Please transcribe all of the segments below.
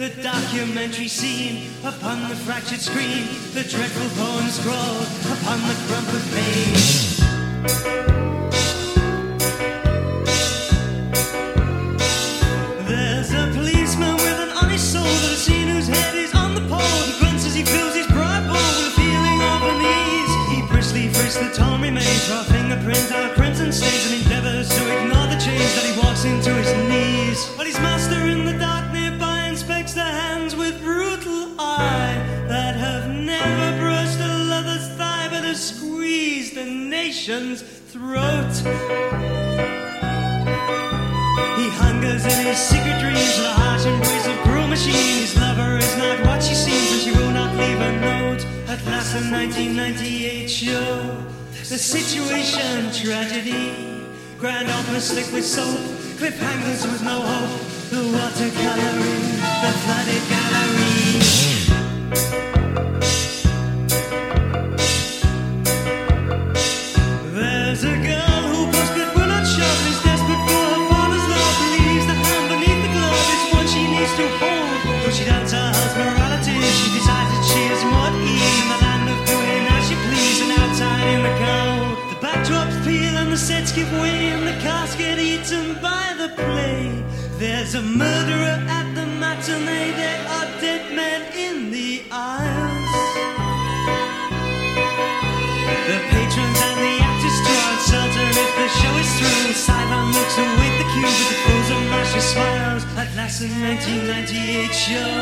the documentary scene upon the fractured screen, the dreadful poem scrawled upon the crumpled page. There's a policeman with an honest soul that has seen whose head is on the pole. He grunts as he fills his pride bowl with a feeling of unease. He briskly frisks the torn remains, draw fingerprints on a crimson stains, and endeavors to ignore the change that he walks into his knees. But his master in the dark nation's throat. He hungers in his secret dreams the harsh embrace of cruel machine. His lover is not what she seems, and she will not leave a note. At last, the 1998 show, the situation tragedy. Grand opera slick with soap, cliffhangers with no hope. The watercoloring, the flooded gallery. Sets give way and the cast get eaten by the play. There's a murderer at the matinee. There are dead men in the aisles. The patrons and the actors are uncertain if the show is through. Sideline looks await the cue with the frozen mashy smiles. At last, the 1998 show,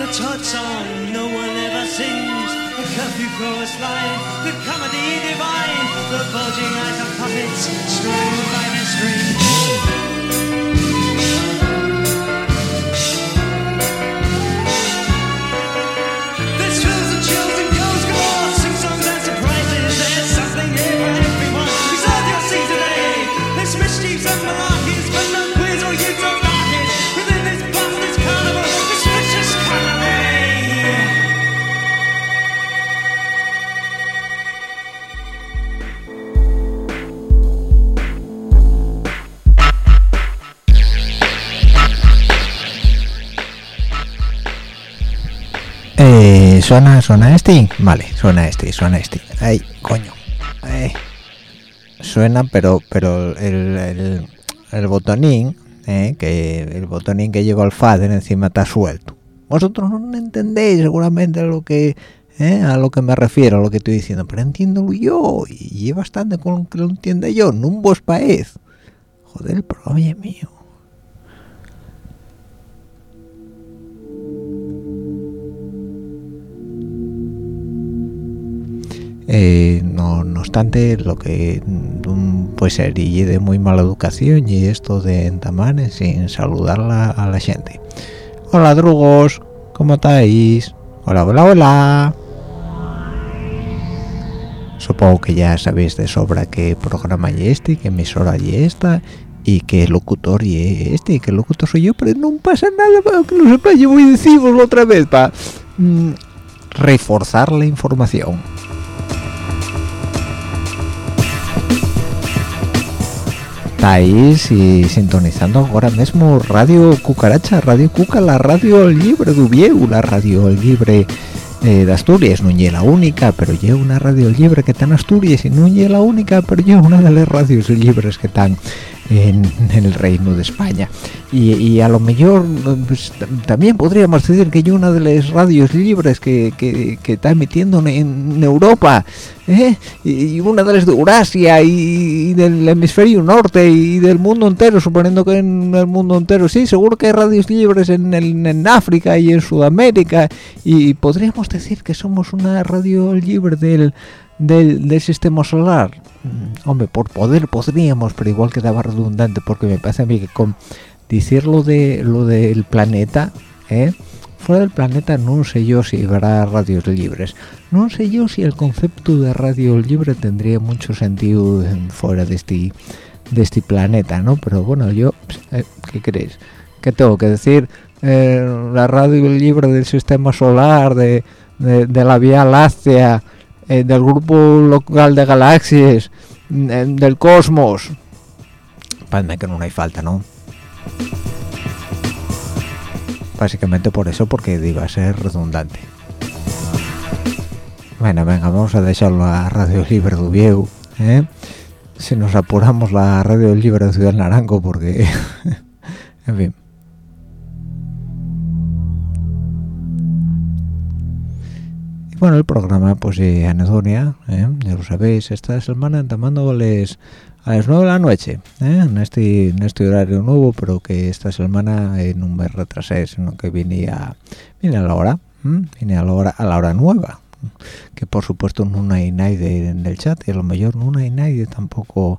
the Todd song no one ever sings. Curfew chorus line, the comedy divine, the bulging eyes of puppets ¿Suena, suena este? Vale, suena este, suena este. Ay, coño. Suena, pero pero el, el, el botonín, eh, que el botonín que llegó al fader encima está suelto. Vosotros no entendéis seguramente lo que eh, a lo que me refiero, a lo que estoy diciendo, pero entiendo yo y es bastante con que lo entienda yo, no vos paez. Joder, pero oye mío. Eh, no, obstante, lo que mm, puede ser y de muy mala educación y esto de entamar sin saludar la- a la gente. Hola, drugos, ¿cómo estáis? Hola, hola, hola. Supongo que ya sabéis de sobra qué programa y este, qué emisora y esta, y qué locutor y este, y qué locutor soy yo, pero no pasa nada, que lo sepáis, yo voy a otra vez para reforzar la información. Estáis y sintonizando ahora mismo Radio Cucaracha, Radio Cuca, la radio libre de Ubieu, la radio libre eh, de Asturias, no es la única, pero es una radio libre que está Asturias y no es la única, pero es una de las radios libres que están en, el Reino de España. Y, a lo mejor pues, también podríamos decir que hay una de las radios libres que, está emitiendo en, Europa, ¿eh? y una de las de Eurasia y, del hemisferio norte y del mundo entero, suponiendo que en el mundo entero, sí, seguro que hay radios libres en, en África y en Sudamérica, y podríamos decir que somos una radio libre del del, sistema solar. Hombre por poder podríamos pero igual quedaba redundante porque me parece a mí que con decir lo de lo del planeta ¿eh? fuera del planeta no sé yo si habrá radios libres. No sé yo si el concepto de radio libre tendría mucho sentido fuera de este de este planeta no pero bueno yo eh, qué creéis qué tengo que decir eh, la radio libre del sistema solar de, de la vía láctea eh, del grupo local de galaxias, eh, del cosmos. Parece que no hay falta, ¿no? Básicamente por eso, porque iba a ser redundante. Bueno, venga, vamos a dejarlo a Radio Libre de Viejo, ¿eh? Si nos apuramos la Radio Libre de Ciudad Naranjo, porque... en fin. Bueno, el programa pues de Anedonia, ¿eh? ya lo sabéis, esta semana tomando a las, a las 9 de la noche, ¿eh? en, este, en este horario nuevo, pero que esta semana en un mes retrasé, sino que viene a, a la hora, viene a la hora, a la hora nueva, que por supuesto no hay nadie en el chat, y a lo mejor no hay nadie tampoco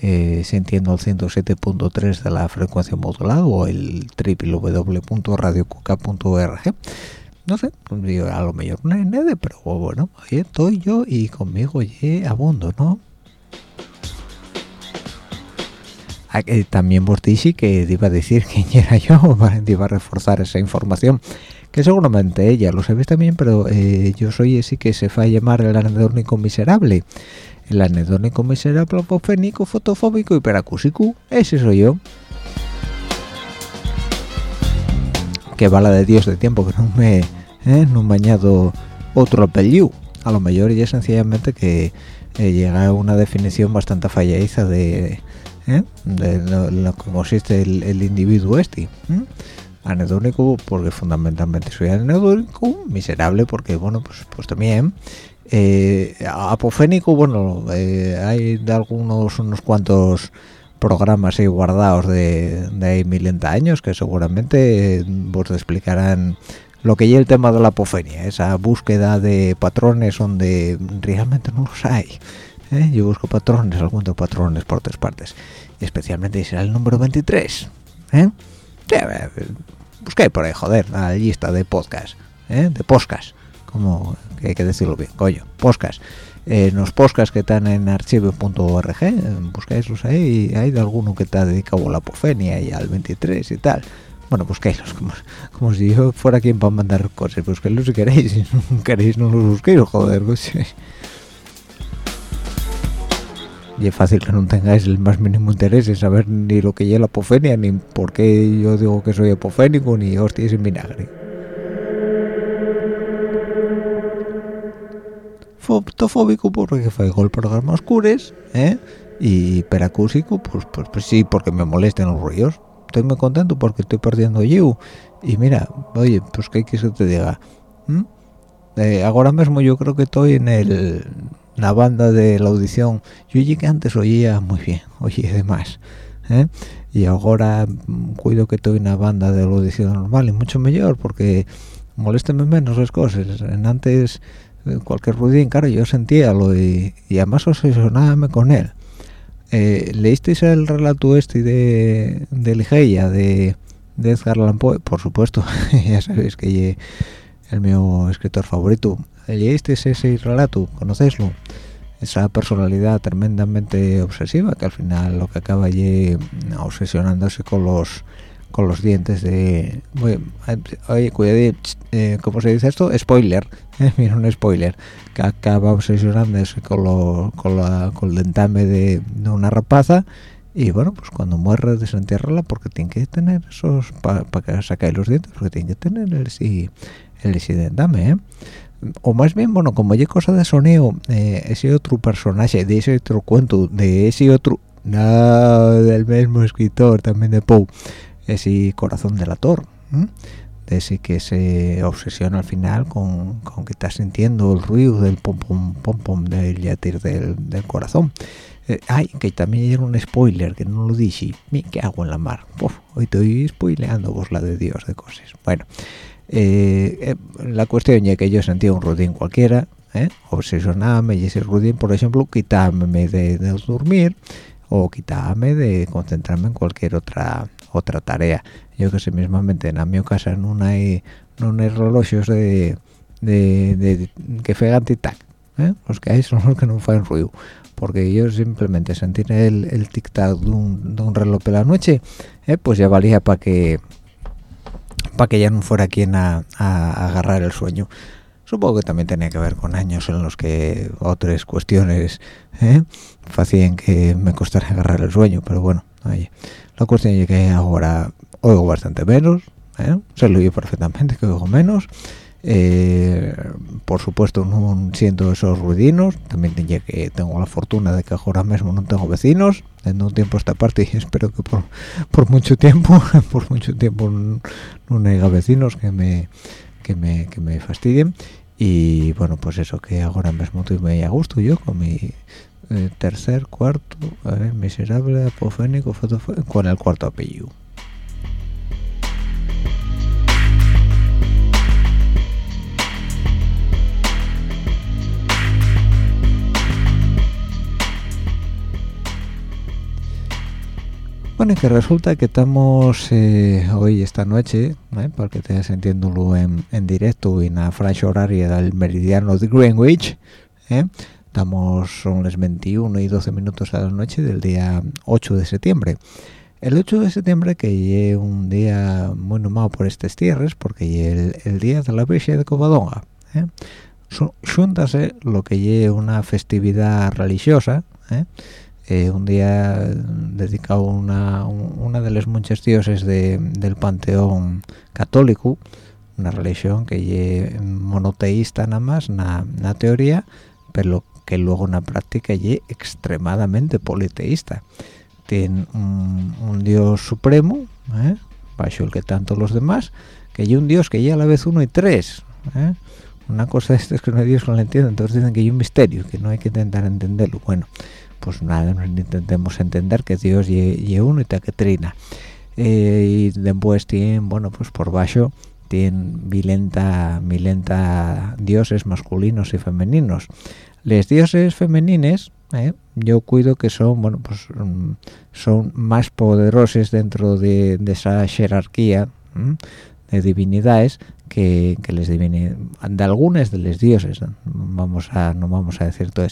eh, sintiendo el 107.3 de la frecuencia modulada o el www.radiocuca.org no sé, a lo mejor no hay nadie, pero bueno, ahí estoy yo y conmigo ya abondo, ¿no? Ah, también dije que iba a decir quién era yo, iba a reforzar esa información, que seguramente ella lo sabéis también, pero eh, yo soy ese que se fue a llamar el anedónico miserable. El anedónico miserable, apofénico, fotofóbico y peracúsico, ese soy yo. Que bala de Dios de tiempo que no me ¿eh? no bañado otro apellido a lo mejor ya sencillamente que eh, llega a una definición bastante falladiza de, ¿eh? de lo, que consiste el, individuo este anedónico porque fundamentalmente soy anedónico miserable porque bueno pues pues también apofénico bueno hay de algunos unos cuantos programas ahí guardados de, de milenta años que seguramente vos explicarán lo que es el tema de la apofenia, esa búsqueda de patrones donde realmente no los hay. ¿eh? Yo busco patrones, encuentro patrones por tres partes, y especialmente será el número 23. ¿eh? busqué por ahí, joder, la lista de podcast, ¿eh? de podcast, como hay que decirlo bien, coño, podcast en los podcasts que están en archivo.org buscáislos ahí hay de alguno que está dedicado a la apofenia y al 23 y tal. Bueno busquéislos como, como si yo fuera quien para mandar cosas busquéislos si queréis si no queréis no los busquéis joder pues, y es fácil que no tengáis el más mínimo interés en saber ni lo que es la apofenia ni por qué yo digo que soy apofénico ni hostias en vinagre fotofóbico porque fue el programa oscures ¿eh? y peracúsico pues, pues, pues, sí porque me molesten los ruidos estoy muy contento porque estoy perdiendo yo y mira oye pues qué que te diga eh, ahora mismo yo creo que estoy en el la banda de la audición. Yo llegué antes oía muy bien oye demás ¿eh? y ahora mm, cuido que estoy en la banda de la audición normal y mucho mejor porque molésteme menos las cosas. En antes cualquier ruidín, claro, yo sentía lo y, y además obsesionábame con él. Eh, ¿Leísteis el relato este de, de Ligeia, de, de Edgar Allan Poe? Por supuesto, ya sabéis que es el mío escritor favorito. ¿Leísteis ese relato? ¿Conocéislo? Esa personalidad tremendamente obsesiva que al final lo que acaba allí obsesionándose con los con los dientes de oye cuidado eh, cómo se dice esto spoiler. Eh, mira un spoiler. Que acaba obsesionándose con lo, con, el dentame de, una rapaza y bueno pues cuando muere desentierrala porque tiene que tener esos para que saque los dientes porque tiene que tener el sí el sí dentame ¿eh? o más bien bueno como hay cosa de sonido eh, ese otro personaje de ese otro cuento de ese otro no, del mismo escritor, también de Poe, ese Corazón del Ator, de ese que se obsesiona al final con, con que está sintiendo el ruido del pom pom pom pom del latir del, del corazón. Eh, ay, que también era un spoiler, que no lo dije. ¿Qué hago en la mar? hoy estoy spoileando vos la de Dios de cosas. Bueno, eh, eh, la cuestión es que yo sentía un rudín cualquiera, ¿eh? obsesionarme y ese rudín, por ejemplo, quitarme de, de, dormir o quitarme de concentrarme en cualquier otra otra tarea. Yo que sé, mismamente en mi casa no hay, no hay relojes de, de, que fegan tic-tac. Los que hay son los que no hacen ruido porque yo simplemente sentir el, el tic-tac de un, de un reloj de la noche, eh, pues ya valía para que para que ya no fuera quien a, a, agarrar el sueño. Supongo que también tenía que ver con años en los que otras cuestiones ¿eh? hacían que me costara agarrar el sueño, pero bueno, oye, la cuestión es que ahora oigo bastante menos, ¿eh? se lo oye perfectamente que oigo menos, eh, por supuesto no siento esos ruidinos. También que tengo la fortuna de que ahora mismo no tengo vecinos. En un tiempo esta parte y espero que por, mucho tiempo por mucho tiempo no, no haya vecinos que me que me que me fastidien. Y bueno pues eso que ahora mismo estoy muy a gusto yo con mi eh, tercer cuarto miserable apofénico con el cuarto apellido Bueno, que resulta que estamos eh, hoy, esta noche, ¿eh? para que estés sintiéndolo en, en, directo en la franja horaria del meridiano de Greenwich, ¿eh? Estamos, son las 21 y 12 minutos a la noche del día 8 de septiembre. El 8 de septiembre, que es un día muy nomado por estas tierras, porque el, el, día de la Virgen de Covadonga. ¿eh? Lo que es una festividad religiosa, ¿eh? Eh, un día dedicado a una, una de las muchas dioses de, del panteón católico, una religión que es monoteísta nada más, una, teoría, pero que luego en la práctica es extremadamente politeísta. Tiene un, dios supremo, ¿eh? el que tanto los demás, que hay un dios que ya a la vez uno y tres. ¿eh? Una cosa es que no hay Dios que no lo entonces dicen que hay un misterio, que no hay que intentar entenderlo. Bueno, pues nada, intentemos entender que Dios y uno y que trina. Eh, y después tienen, bueno, pues por bajo tienen milenta, milenta dioses masculinos y femeninos. Les dioses femenines, eh, yo cuido que son, bueno, pues mm, son más poderosos dentro de, esa jerarquía de divinidades que, que les divine de algunas de los dioses vamos a no vamos a decir todo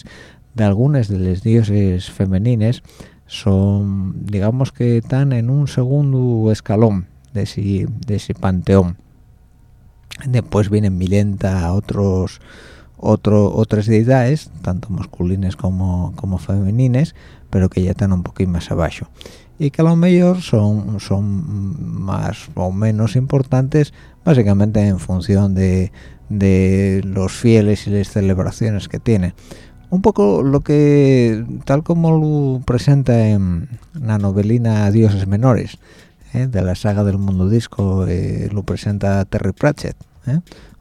de algunas de las dioses femenines son digamos que están en un segundo escalón de ese, de ese panteón. Después vienen milenta otros otro, otras deidades tanto masculinas como, como femenines pero que ya están un poquito más abajo y que a lo mejor son, son más o menos importantes básicamente en función de, de los fieles y las celebraciones que tienen un poco lo que tal como lo presenta en la novelina Dioses Menores ¿eh? de la saga del mundo disco eh, lo presenta Terry Pratchett ¿eh?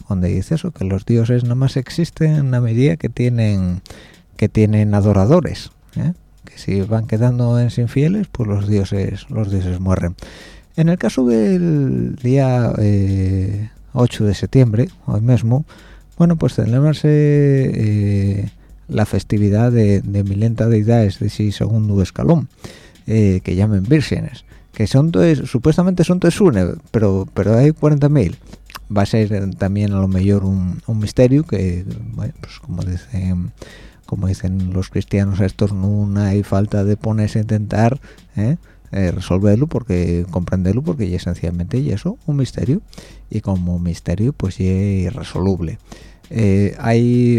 Donde dice eso que los dioses nada más existen en la medida que tienen que tienen adoradores que si van quedando en sin fieles pues los dioses los dioses mueren. En el caso del día 8 de septiembre hoy mismo bueno pues celebrarse la festividad de, de milenta deidades de ese segundo escalón eh, que llamen vírgenes que son supuestamente son une pero pero hay 40.000 va a ser también a lo mejor un, un misterio que bueno, pues como dicen como dicen los cristianos estos no hay falta de ponerse a intentar ¿eh? Eh, resolverlo porque comprenderlo porque ya esencialmente y eso un misterio y como misterio pues ya es irresoluble eh,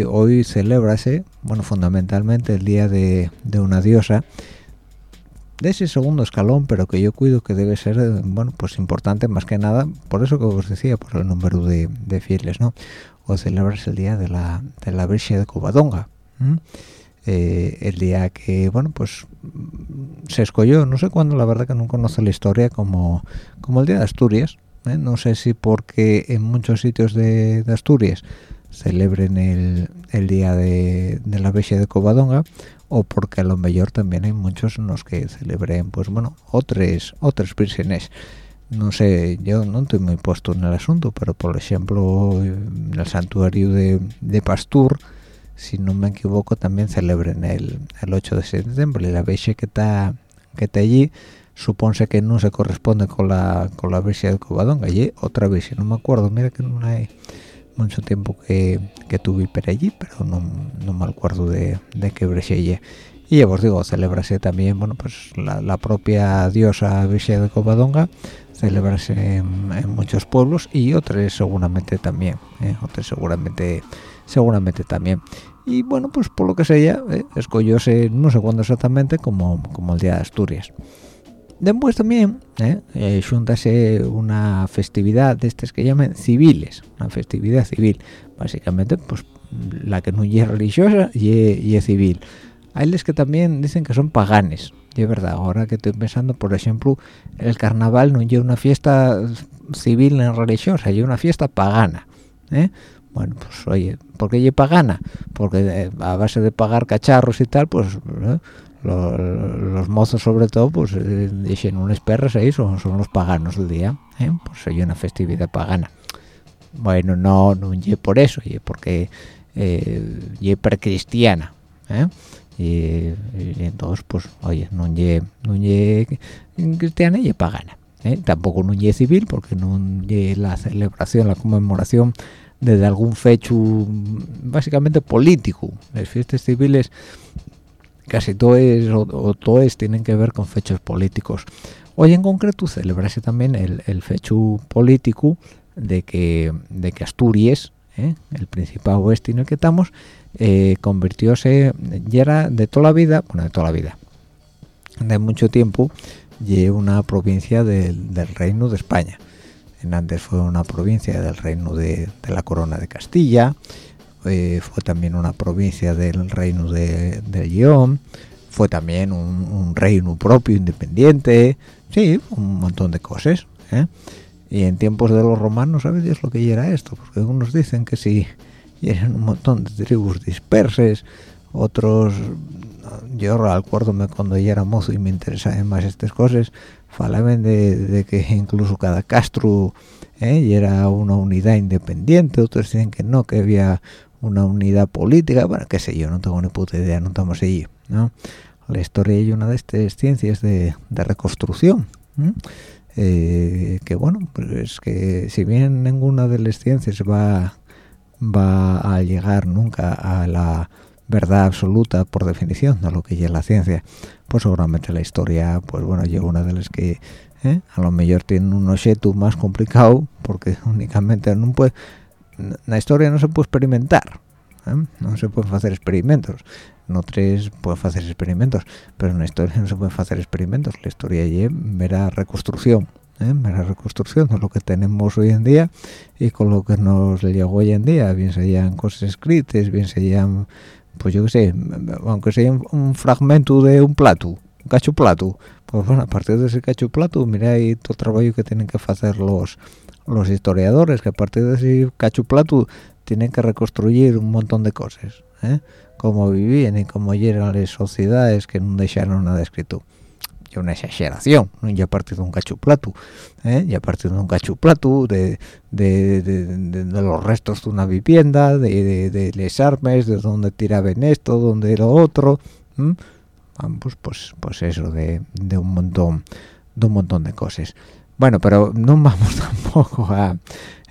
hoy celebrase bueno fundamentalmente el día de, una diosa de ese segundo escalón pero que yo cuido que debe ser bueno pues importante más que nada por eso que os decía por el número de, fieles no o celebrarse el día de la de la Virgen de Covadonga eh, el día que bueno pues se escogió no sé cuándo la verdad que no conozco la historia como como el día de Asturias ¿eh? no sé si porque en muchos sitios de, Asturias celebren el, el día de, la Becha de Covadonga o porque a lo mejor también hay muchos en los que celebren pues bueno otros otros vírgenes no sé yo no estoy muy puesto en el asunto pero por ejemplo en el santuario de, de Pastur si no me equivoco también celebren el, el 8 de septiembre. La Becha que está que está allí supone que no se corresponde con la con la de Covadonga. Y otra vez no me acuerdo mira que no hay mucho tiempo que, que tuve por allí pero no, no me acuerdo de, de qué bresella y ya os digo celebrase también bueno pues la, propia diosa Virgen de Covadonga celebrase en, muchos pueblos y otros seguramente también ¿eh? otros seguramente seguramente también. Y bueno pues por lo que sea eh, escogióse no sé cuándo exactamente como como el día de Asturias Después también eh, eh una festividad de estas que llaman civiles, una festividad civil, básicamente pues la que no es religiosa y es civil. Hay les que también dicen que son paganes, y es verdad, ahora que estoy pensando, por ejemplo, el carnaval no es una fiesta civil ni religiosa, es una fiesta pagana. ¿eh? Bueno, pues oye, ¿por qué es pagana? Porque eh, a base de pagar cacharros y tal, pues ¿eh? los, mozos sobre todo pues eh, dicen unas perras ahí son, son los paganos del día ¿eh? pues hay una festividad pagana bueno no no y por eso y porque eh, y precristiana ¿eh? y, entonces pues oye no y no cristiana y pagana ¿eh? tampoco no y civil porque no y la celebración la conmemoración de algún fecho básicamente político las fiestas civiles casi todos o, todos tienen que ver con fechos políticos. Hoy en concreto celebrase también el, fecho político de que, de que Asturias, ¿eh? el Principado oeste en el que estamos, eh, convirtióse, ya era de toda la vida, bueno, de toda la vida, de mucho tiempo, y una provincia del, Reino de España. En antes fue una provincia del Reino de la Corona de Castilla, eh, fue también una provincia del reino de, de fue también un, reino propio, independiente, sí, un montón de cosas. ¿eh? Y en tiempos de los romanos, ¿sabes Dios lo que era esto? Porque unos dicen que sí, eran un montón de tribus dispersas, otros, yo acuérdome cuando ya era mozo y me interesaban más estas cosas, falaban de, que incluso cada castro ¿eh? era una unidad independiente, otros dicen que no, que había una unidad política, bueno, qué sé yo, no tengo ni puta idea, no estamos allí, ¿no? La historia es una de estas ciencias de, reconstrucción, eh, que bueno, pues que si bien ninguna de las ciencias va, va a llegar nunca a la verdad absoluta por definición de lo que es la ciencia, pues seguramente la historia, pues bueno, llega una de las que ¿eh? a lo mejor tiene un objeto más complicado porque únicamente no puede la historia no se puede experimentar ¿eh? no se pueden hacer experimentos no tres pueden hacer experimentos pero en la historia no se pueden hacer experimentos la historia es mera reconstrucción ¿eh? mera reconstrucción de lo que tenemos hoy en día y con lo que nos llegó hoy en día bien sean cosas escritas bien sean pues yo qué sé aunque sea un fragmento de un plato un cacho plato pues bueno a partir de ese cacho plato mira ahí todo el trabajo que tienen que hacer los los historiadores que a partir de ese cachuplato tienen que reconstruir un montón de cosas ¿eh? cómo vivían y cómo eran las sociedades que no dejaron nada escrito y una exageración y a partir de un cachuplato ¿eh? y a partir de un cachuplato de, de, los restos de una vivienda de, les armes de dónde tiraban esto dónde lo otro pues pues pues eso de, de un montón de un montón de cosas bueno, pero no vamos tampoco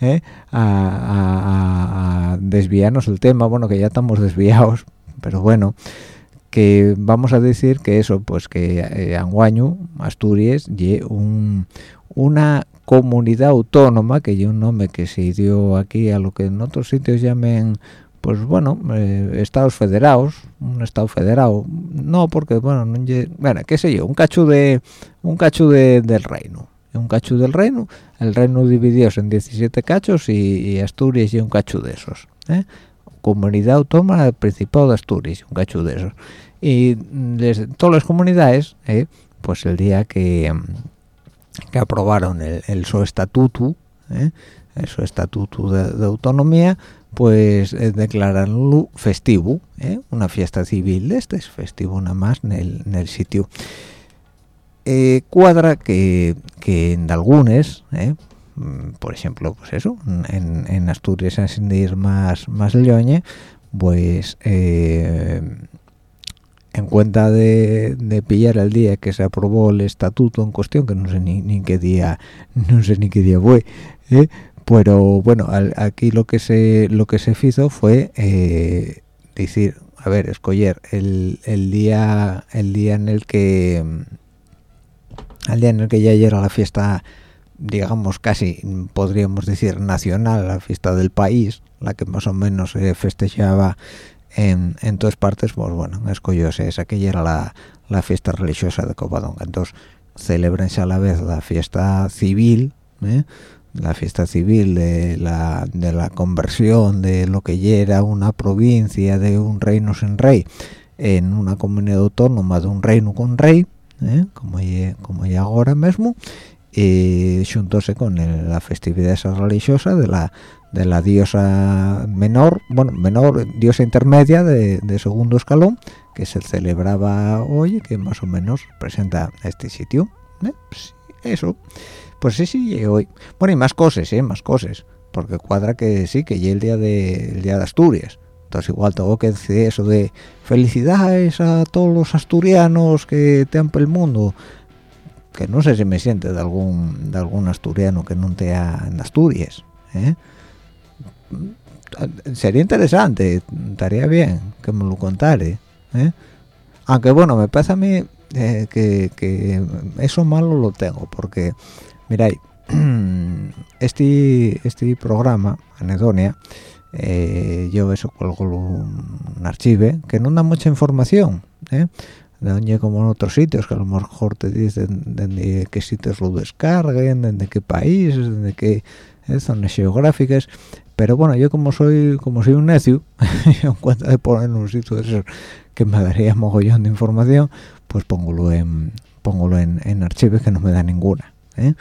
¿eh? a, a, desviarnos el tema, bueno, que ya estamos desviados, pero bueno, que vamos a decir que eso, pues que eh, Anguaño, Asturias, y un, una comunidad autónoma, que es un nombre que se dio aquí a lo que en otros sitios llamen pues bueno, eh, estados federados, un estado federado, no porque bueno, bueno, qué sé yo, un cacho de un cacho de, del reino, un cacho del reino, el reino dividió en 17 cachos y, Asturias y un cacho de esos. ¿eh? comunidad autónoma del Principado de Asturias un cacho de eso y desde todas las comunidades eh, pues el día que, que aprobaron el, su estatuto eh, el su estatuto de, autonomía pues eh, festivo eh, una fiesta civil este es festivo nada más en el, en el sitio eh, cuadra que, que en algunos mm, por ejemplo pues eso en, Asturias sin ir más más leoñe pues en cuenta de, pillar el día que se aprobó el estatuto en cuestión que no sé ni, qué día no sé ni qué día fue ¿eh? pero bueno aquí lo que se lo que se hizo fue eh, decir a ver escoger el, el, día el día en el que el día en el que ya llega la fiesta digamos casi podríamos decir nacional la fiesta del país la que más o menos se festejaba en, en todas partes, pues bueno, escogióse esa que era la, la fiesta religiosa de Covadonga. Entonces, celebrense a la vez la fiesta civil, ¿eh? la fiesta civil de la, de la conversión de lo que era una provincia de un reino sin rey en una comunidad autónoma de un reino con rey, ¿eh? como ya como ahora mismo, y juntóse con la festividad esa religiosa de la de la diosa menor, bueno, menor, diosa intermedia de, segundo escalón, que se celebraba hoy, que más o menos presenta este sitio. ¿eh? Pues eso, pues sí, sí, hoy. Bueno, y más cosas, ¿eh? Más cosas, porque cuadra que sí, que ya el día de, el día de Asturias. Entonces igual tengo que decir eso de felicidades a todos los asturianos que te el mundo que no sé si me siente de algún de algún asturiano que no te en Asturias ¿eh? sería interesante estaría bien que me lo contare ¿eh? aunque bueno me pasa a mí eh, que, eso malo lo tengo porque miráis este este programa anedonia eh, yo eso cuelgo un archivo que no da mucha información ¿eh? de como en otros sitios que a lo mejor te dicen de, qué sitios lo descarguen de qué países de qué zonas geográficas pero bueno yo como soy como soy un necio en cuenta de poner un sitio de esos que me daría mogollón de información pues póngolo en póngolo en, en archivos que no me da ninguna ¿eh?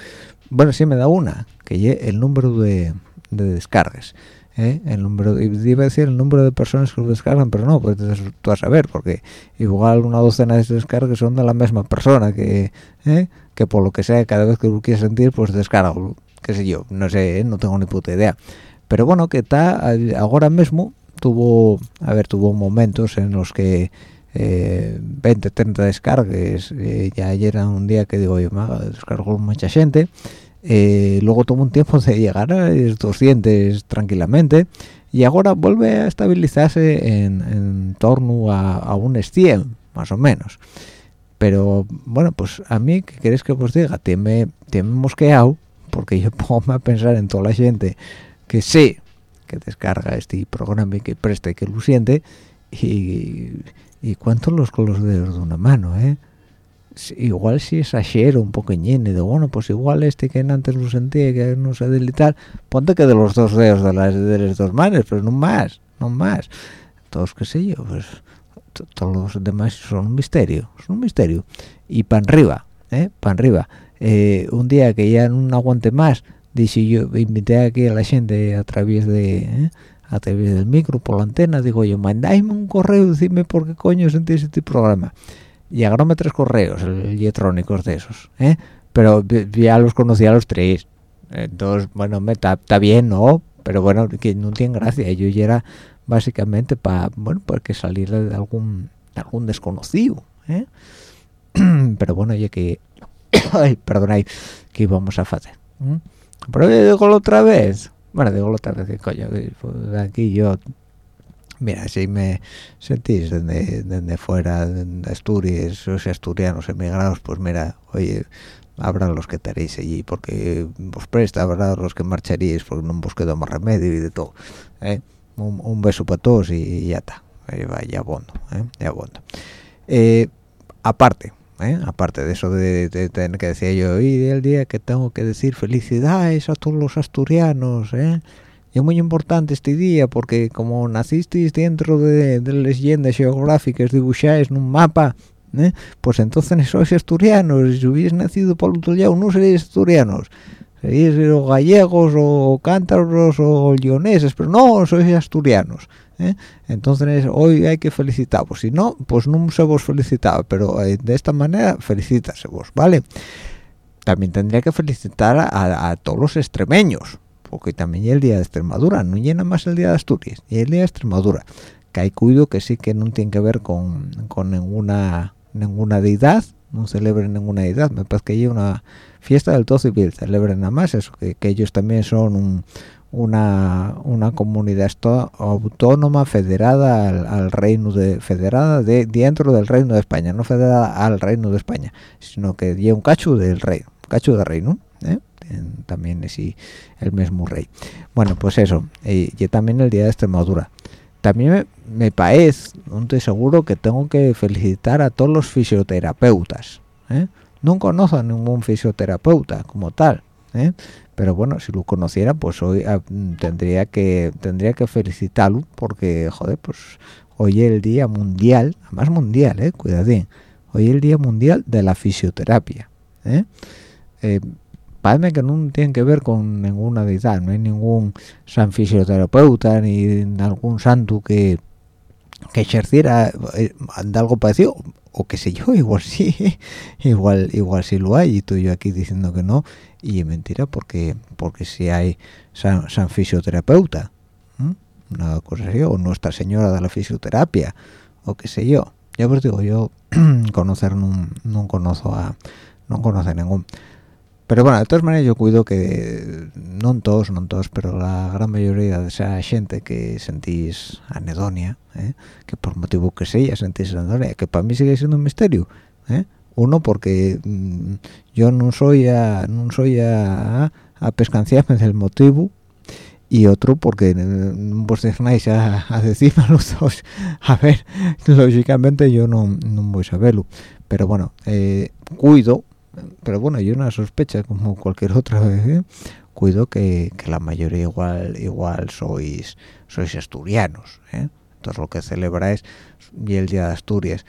bueno sí me da una que es el número de, descargas ¿eh? el número iba a decir el número de personas que lo descargan pero no pues tú a saber porque igual una docena de descargas son de la misma persona que ¿eh? que por lo que sea cada vez que lo quieres sentir pues descarga qué sé yo no sé no tengo ni puta idea pero bueno que está ahora mismo tuvo a ver tuvo momentos en los que eh, 20 30 descargues eh, ya ayer era un día que digo oye maga descargó mucha gente eh, luego tuvo un tiempo de llegar a 200 tranquilamente y ahora vuelve a estabilizarse en, torno a, a un 100 más o menos pero bueno pues a mí qué queréis que os diga tiene, tiene mosqueado porque yo pongo a pensar en toda la gente que sé que descarga este programa y que presta y que lo siente y, y cuánto los con los dedos de una mano ¿eh? Igual si exagero un poco de bueno pues igual este que antes lo sentía que no sé delitar ponte que de los dos dedos de las de las dos manos pero no más no más todos qué sé yo pues todos los demás son un misterio son un misterio. Y pan arriba eh pan arriba. Eh, un día que ya no aguante más dice yo invité aquí a la gente a través de ¿eh? a través del micro por la antena digo yo mandáisme un correo decime por qué coño sentís este programa y agarróme tres correos electrónicos de esos ¿eh? pero ya los conocía los tres entonces bueno me está bien no pero bueno que no tiene gracia yo ya era básicamente para bueno porque salir de algún de algún desconocido ¿eh? pero bueno ya que ay que íbamos a hacer pero digo otra vez bueno digo otra vez coño pues, aquí yo mira si me sentís desde, desde fuera de Asturias los asturianos emigrados pues mira oye habrá los que estaréis allí porque vos presta habrá los que marcharíais porque no os más remedio y de todo ¿eh? un, beso para todos y, ya está ya abondo ¿eh? ya abondo eh, aparte ¿eh? aparte de eso de, tener que decir yo y el día que tengo que decir felicidades a todos los asturianos ¿eh? Es muy importante este día porque como nacisteis dentro de, de leyendas geográficas dibujadas en un mapa ¿eh? pues entonces sois asturianos si hubierais nacido por otro lado no seréis asturianos seréis o gallegos o cántabros o leoneses pero no sois asturianos ¿eh? entonces hoy hay que felicitaros si no pues no se vos felicitaba pero eh, de esta manera felicítase vos vale también tendría que felicitar a, a todos los extremeños porque también el día de Extremadura, no llena más el día de Asturias, y el día de Extremadura, que hay cuido que sí que no tiene que ver con, con ninguna ninguna deidad, no celebren ninguna deidad, me parece que hay una fiesta del todo civil, celebren nada más eso, que, ellos también son un, una, una comunidad autónoma federada al, reino de federada de dentro del reino de España no federada al reino de España sino que lleva un cacho del reino cacho del reino ¿eh? también es el mismo rey bueno pues eso y, y, también el día de Extremadura también me, parece no estoy seguro que tengo que felicitar a todos los fisioterapeutas ¿eh? no conozco a ningún fisioterapeuta como tal ¿eh? pero bueno si lo conociera pues hoy ah, tendría que tendría que felicitarlo porque joder pues hoy es el día mundial además mundial eh cuidadín hoy es el día mundial de la fisioterapia ¿eh? Parece que no tiene que ver con ninguna deidad no hay ningún san fisioterapeuta ni algún santo que que ejerciera eh, de algo parecido o qué sé yo igual sí igual igual sí lo hay y estoy yo aquí diciendo que no y es mentira porque porque si hay san, fisioterapeuta ¿eh? una cosa así o nuestra señora de la fisioterapia o qué sé yo ya os digo yo conocer no, no conozco a no ningún pero bueno, de todas maneras yo cuido que no todos, no todos, pero la gran mayoría de esa gente que sentís anedonia, ¿eh? que por motivo que sea sentís anedonia, que para mí sigue siendo un misterio, ¿eh? uno porque mmm, yo no soy a no soy a, a pescanciarme del motivo y otro porque vos dejáis a, a decirme los dos a ver lógicamente yo no, no voy a saberlo pero bueno eh, cuido pero bueno hay una sospecha como cualquier otra vez ¿eh? cuido que, la mayoría igual igual sois sois asturianos ¿eh? entonces lo que celebráis y el día de Asturias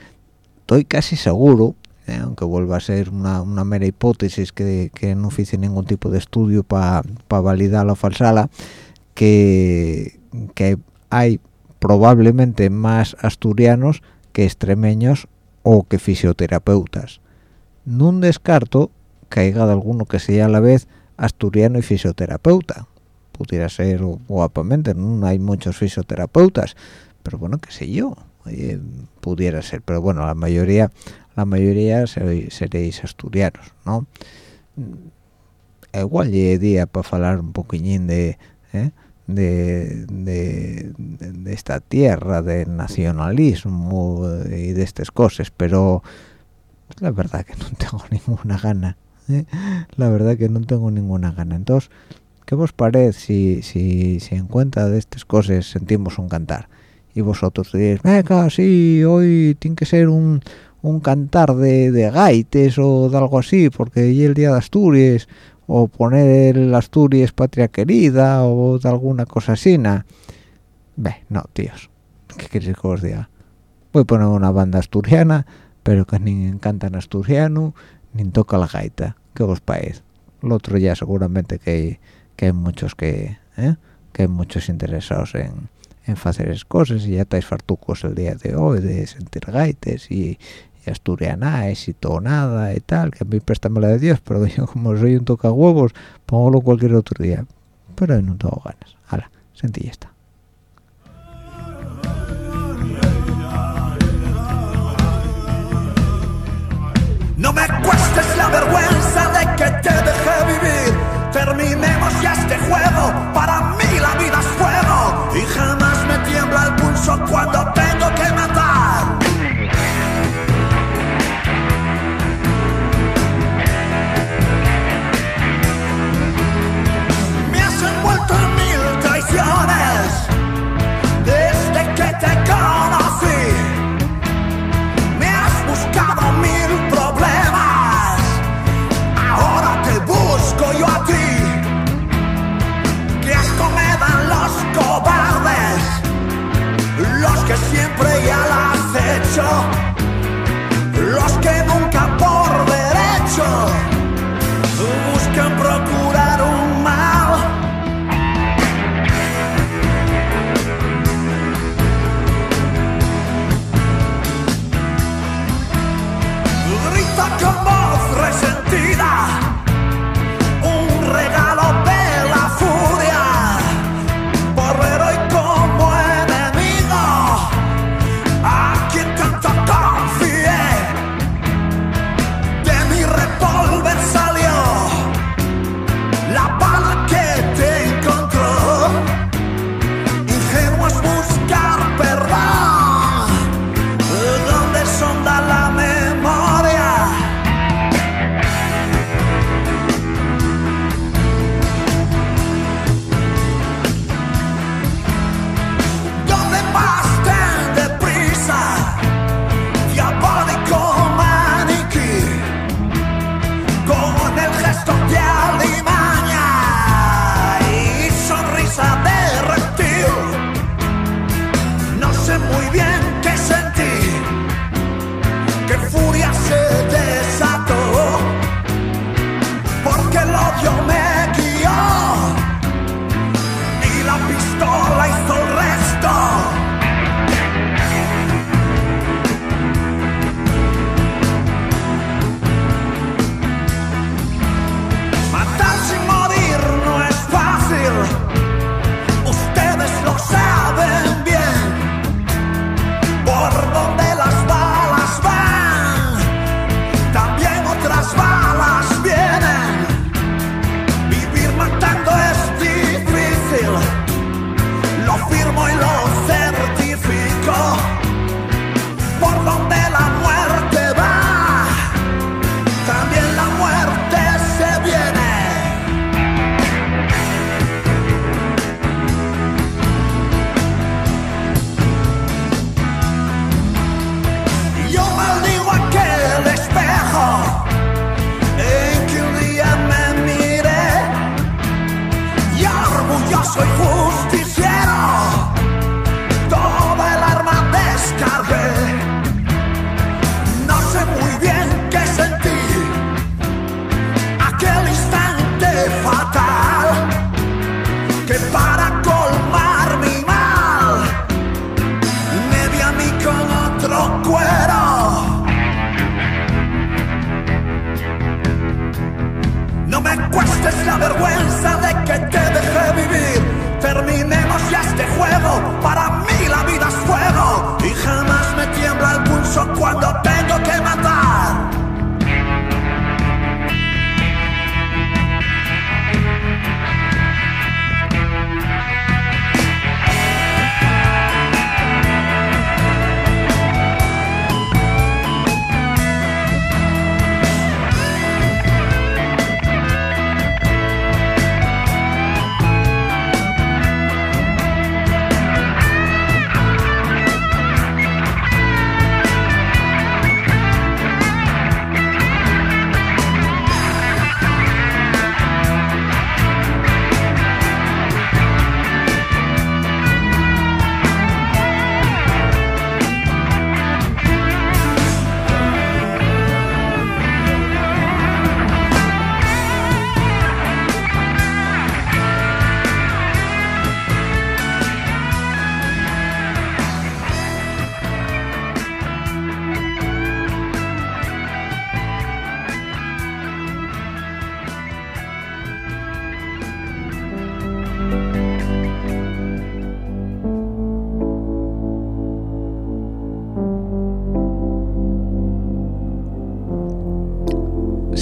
estoy casi seguro ¿eh? aunque vuelva a ser una, mera hipótesis que, no hice ningún tipo de estudio para pa validarla o falsarla que, que hay probablemente más asturianos que extremeños o que fisioterapeutas no descarto que haya alguno que sea a la vez asturiano y fisioterapeuta pudiera ser guapamente no hay muchos fisioterapeutas pero bueno qué sé yo eh, pudiera ser pero bueno la mayoría la mayoría seréis asturianos no mm, igual llegué día para hablar un poquillín de, ¿eh? de, de, de, esta tierra del nacionalismo y de estas cosas pero la verdad que no tengo ninguna gana ¿eh? la verdad que no tengo ninguna gana entonces ¿qué vos parece si, si, si en cuenta de estas cosas sentimos un cantar y vosotros diréis venga sí hoy tiene que ser un, un cantar de, de gaites o de algo así porque hoy el día de Asturias o poner el Asturias patria querida o de alguna cosa así nah. Ve, no tíos ¿qué queréis que os diga? voy a poner una banda asturiana pero que ni canta en asturiano ni toca la gaita que os parece lo otro ya seguramente que hay, que hay muchos que ¿eh? que hay muchos interesados en en hacer esas cosas y ya estáis fartucos el día de hoy de sentir gaites y, y asturianas y tonada y tal que a mí préstame la de Dios pero yo como soy un toca huevos póngalo cualquier otro día. Pero no tengo ganas. Hala sentí ya está No me cuestes la vergüenza de que te dejé vivir. Terminemos ya este juego. Para mí la vida es fuego. Y jamás me tiembla el pulso cuando que siempre ya las hecho. Los que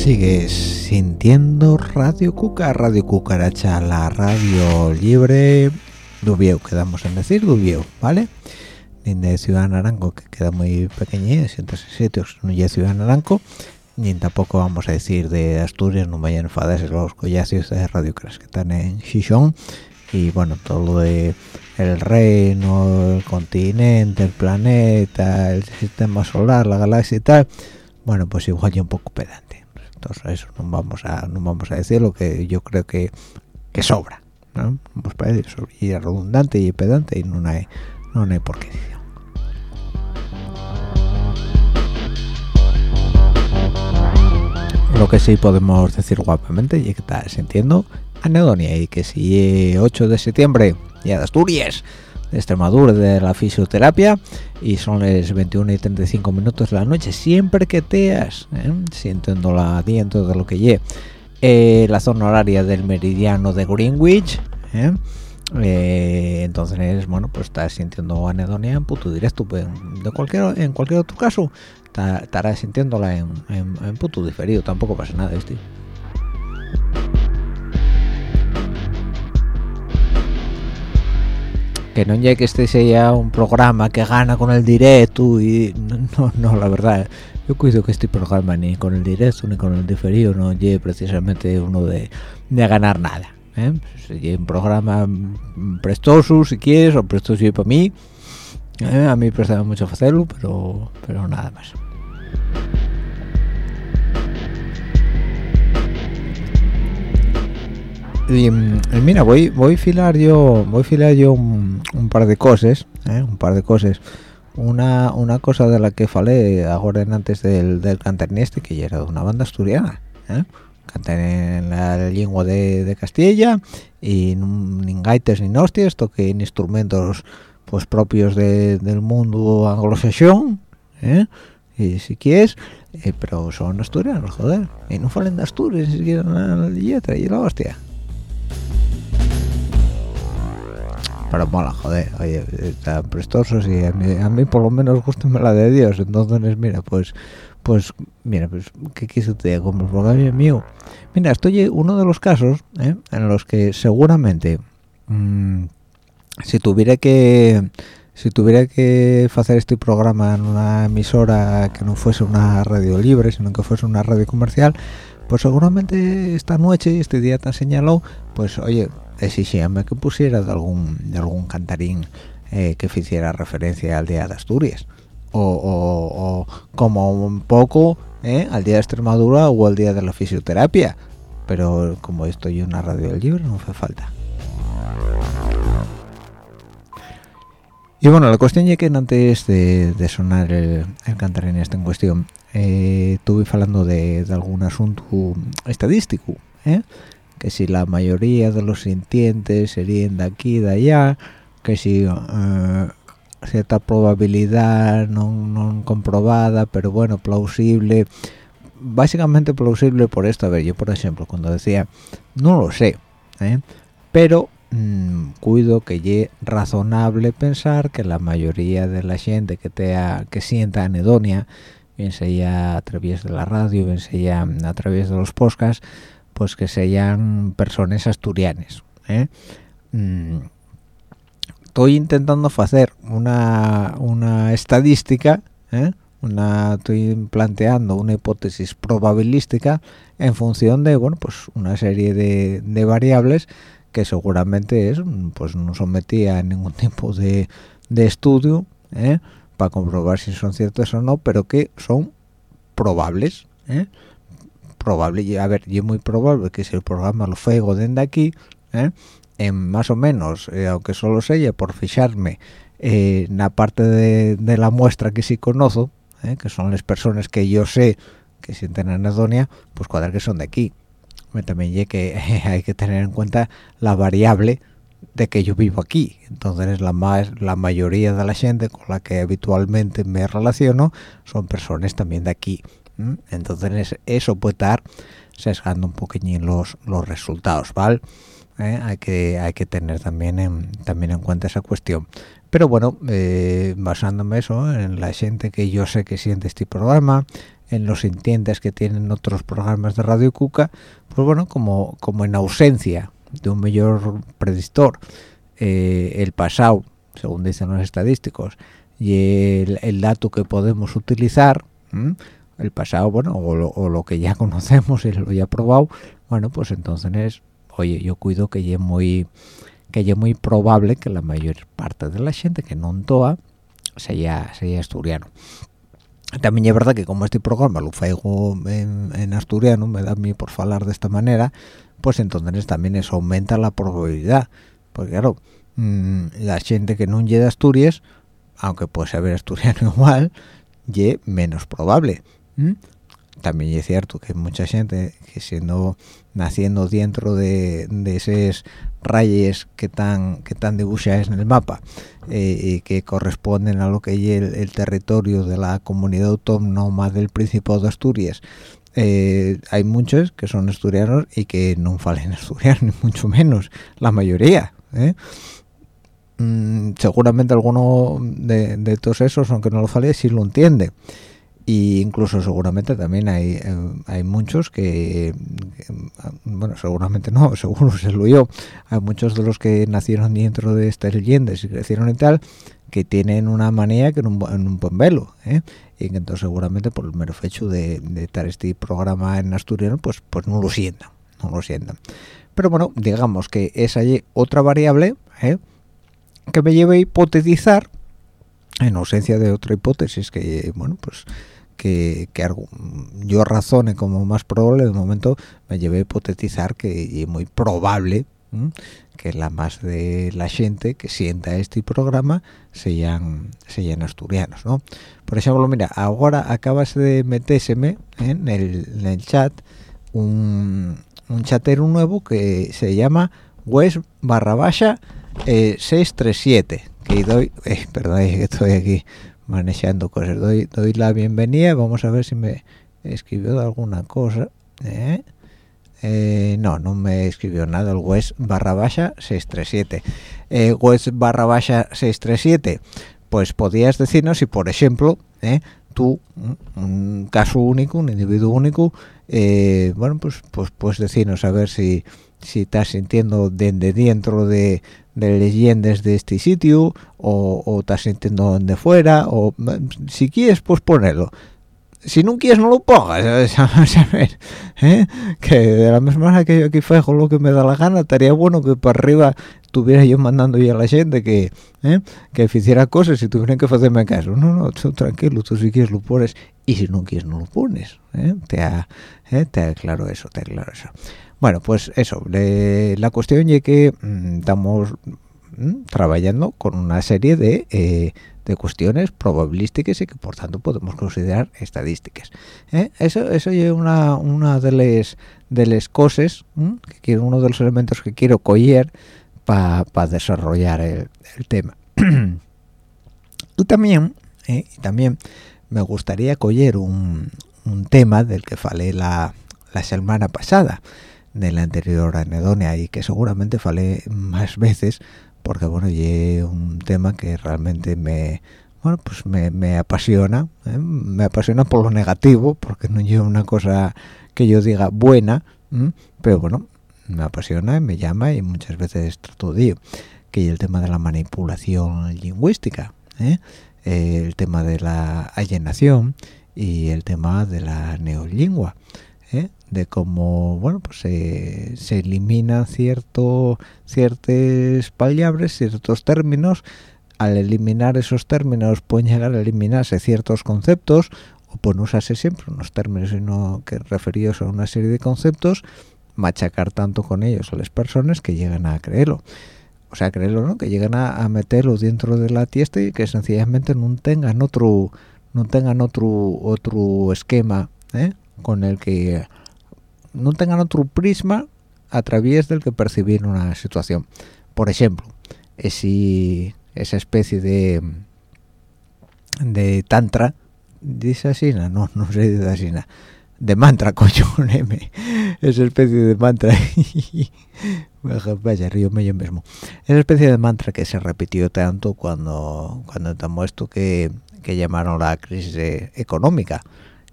Sigues sintiendo Radio Cuca, Radio Cucaracha, la radio libre Dubieu, quedamos en decir Dubieu, ¿vale? Ni de Ciudad Naranco, que queda muy siempre sitios no es Ciudad Naranco, ni tampoco vamos a decir de Asturias, no vayan a enfadarse los collacios de Radio Crash que están en Xixón, y bueno, todo lo de el reino, el continente, el planeta, el sistema solar, la galaxia y tal, bueno, pues igual ya un poco pedante entonces eso no vamos a no vamos a decir lo que yo creo que, que sobra ¿no? para y es redundante y pedante y no hay no hay por qué decir. lo que sí podemos decir guapamente y que está sintiendo anedonia y que si 8 de septiembre ya de Asturias de Extremadura de la fisioterapia y son las 21 y 35 minutos de la noche siempre que teas ¿eh? sintiendo la dentro de lo que lle eh, la zona horaria del meridiano de Greenwich ¿eh? Eh, entonces bueno pues estás sintiendo anedonia en puto directo pues, de cualquier en cualquier otro caso estarás sintiéndola en, en, puto diferido tampoco pasa nada este que no ya que este sea un programa que gana con el directo y no, no la verdad yo cuido que este programa ni con el directo ni con el diferido no lleve precisamente uno de, de ganar nada ¿eh? un programa prestoso si quieres o prestoso para mí ¿eh? a mí prestaba mucho hacerlo pero pero nada más y, mira voy voy a filar yo voy a filar yo un, par de cosas ¿eh? un par de cosas una una cosa de la que falé ahora antes del, del este que ya era de una banda asturiana ¿eh? cantan en la lengua de, Castilla y ni gaites ni hostias toquen instrumentos pues propios del mundo anglosajón ¿eh? y si quieres eh, pero son asturianos joder y no falen de Asturias ni siquiera la letra y la hostia pero mola joder oye están prestosos y a mí, a mí por lo menos gusta la de Dios. Entonces mira pues pues mira pues qué quiso te como el programa mío. Mira estoy uno de los casos ¿eh? en los que seguramente mm, si tuviera que si tuviera que hacer este programa en una emisora que no fuese una radio libre sino que fuese una radio comercial pues seguramente esta noche este día tan señalado pues oye exigíame que pusiera de algún de algún cantarín eh, que hiciera referencia al día de Asturias o, como un poco ¿eh? al día de Extremadura o al día de la fisioterapia pero como estoy en una radio libre no hace falta y bueno la cuestión es que antes de, sonar el, cantarín este en cuestión eh, estuve hablando de, algún asunto estadístico ¿eh? que si la mayoría de los sintientes serían de aquí de allá que si cierta probabilidad no, comprobada pero bueno plausible básicamente plausible por esto a ver yo por ejemplo cuando decía no lo sé ¿eh? pero mm, cuido que ye razonable pensar que la mayoría de la gente que te que sienta anedonia bien sea a través de la radio bien sea a través de los podcasts pues que sean personas asturianas ¿eh? mm, estoy intentando hacer una, una estadística, ¿eh? estoy planteando una hipótesis probabilística en función de, bueno, pues una serie de, variables que seguramente es, pues no sometía a ningún tipo de, de estudio ¿eh? Para comprobar si son ciertas o no, pero que son probables. ¿eh? Probable, a ver, y es muy probable que si el programa lo fego desde aquí, ¿eh? en más o menos, eh, aunque solo sea por fijarme eh, en la parte de, la muestra que sí conozco, que son las personas que yo sé que sienten anedonia, pues cuadrar que son de aquí. También hay que, hay que tener en cuenta la variable de que yo vivo aquí. Entonces la, más, la mayoría de la gente con la que habitualmente me relaciono son personas también de aquí. Entonces eso puede estar sesgando un poquillín los, los resultados, ¿vale? ¿eh? hay que hay que tener también en, también en cuenta esa cuestión pero bueno eh, basándome eso en la gente que yo sé que siente este programa en los sintientes que tienen otros programas de Radio Cuca pues bueno como como en ausencia de un mayor predictor eh, el pasado según dicen los estadísticos y el, dato que podemos utilizar el pasado bueno o lo, que ya conocemos y lo ya probado bueno pues entonces oye, yo cuido que es muy que es muy probable que la mayor parte de la gente que no toa sea, sea asturiano. También es verdad que como este programa lo faigo en, asturiano, me da a mí por hablar de esta manera, pues entonces también eso aumenta la probabilidad. Porque claro, mm, la gente que no llega a Asturias, aunque puede saber asturiano igual, es menos probable. también es cierto que mucha gente que siendo naciendo dentro de, esos rayes que están que dibujados en el mapa eh, y que corresponden a lo que es el, territorio de la comunidad autónoma del Principado de Asturias eh, hay muchos que son asturianos y que no falen asturiano ni mucho menos la mayoría ¿eh? mm, seguramente alguno de, de, todos esos aunque no lo fale sí lo entiende y incluso seguramente también hay, eh, hay muchos que, bueno seguramente no seguro se lo yo hay muchos de los que nacieron dentro de estas leyendas y crecieron y tal que tienen una manía que en un, en un buen velo ¿eh? y que entonces seguramente por el mero hecho de, estar este programa en asturiano pues pues no lo sientan no lo sientan pero bueno digamos que es allí otra variable ¿eh? que me lleva a hipotetizar en ausencia de otra hipótesis que bueno pues que, yo razone como más probable de momento me llevé a hipotetizar que es muy probable que la más de la gente que sienta este programa sean sean asturianos ¿no? por ejemplo mira ahora acabas de metéseme en el, en el chat un, un chatero nuevo que se llama west barra baja 637 eh, que doy eh, perdón que estoy aquí manejando cosas. Doy, doy la bienvenida, vamos a ver si me escribió alguna cosa. ¿eh? Eh, no, no me escribió nada el west barra baja 637. Eh, west barra baja 637, pues podías decirnos si, por ejemplo, tú, un caso único, un individuo único, bueno, pues, pues puedes decirnos a ver si, si estás sintiendo desde dentro de, de leyendas de este sitio o, o estás sintiendo de fuera o si quieres pues ponerlo si no quieres no lo pongas ¿sabes? ¿eh? que de la misma manera que yo aquí fejo lo que me da la gana estaría bueno que para arriba estuviera yo mandando ya a la gente que ¿eh? que hiciera cosas y tuvieran que hacerme caso no no tú tranquilo tú si quieres lo pones y si no quieres no lo pones ¿eh? te ha, ¿eh? te aclaro eso te aclaro eso bueno, pues eso, la cuestión es que mm, estamos mm, trabajando con una serie de, eh, de, cuestiones probabilísticas y que por tanto podemos considerar estadísticas. ¿eh? Eso, eso es una, una de las de las cosas, que uno de los elementos que quiero coger para desarrollar el, tema. y también, ¿eh? también me gustaría coger un, un tema del que falé la, la semana pasada, de la anterior anedonia y que seguramente falé más veces porque bueno y un tema que realmente me bueno pues me, apasiona ¿eh? me apasiona por lo negativo porque no llevo una cosa que yo diga buena pero bueno me apasiona y me llama y muchas veces trato de ello que es el tema de la manipulación lingüística ¿eh? el tema de la alienación y el tema de la neolingua ¿eh? De cómo bueno pues se eliminan cierto ciertas palabras ciertos términos. Al eliminar esos términos pueden llegar a eliminarse ciertos conceptos o pueden usarse siempre unos términos sino que referidos a una serie de conceptos machacar tanto con ellos a las personas que llegan a creerlo. O sea creerlo no que llegan a, meterlo dentro de la tiesta y que sencillamente no tengan otro no tengan otro otro esquema ¿eh? con el que no tengan otro prisma a través del que percibir una situación. Por ejemplo, ese, esa especie de de tantra, dice así, no, no sé de así, de mantra, coño, M, esa especie de mantra, vaya, río yo mismo, esa especie de mantra que se repitió tanto cuando cuando estamos esto que, que llamaron la crisis económica,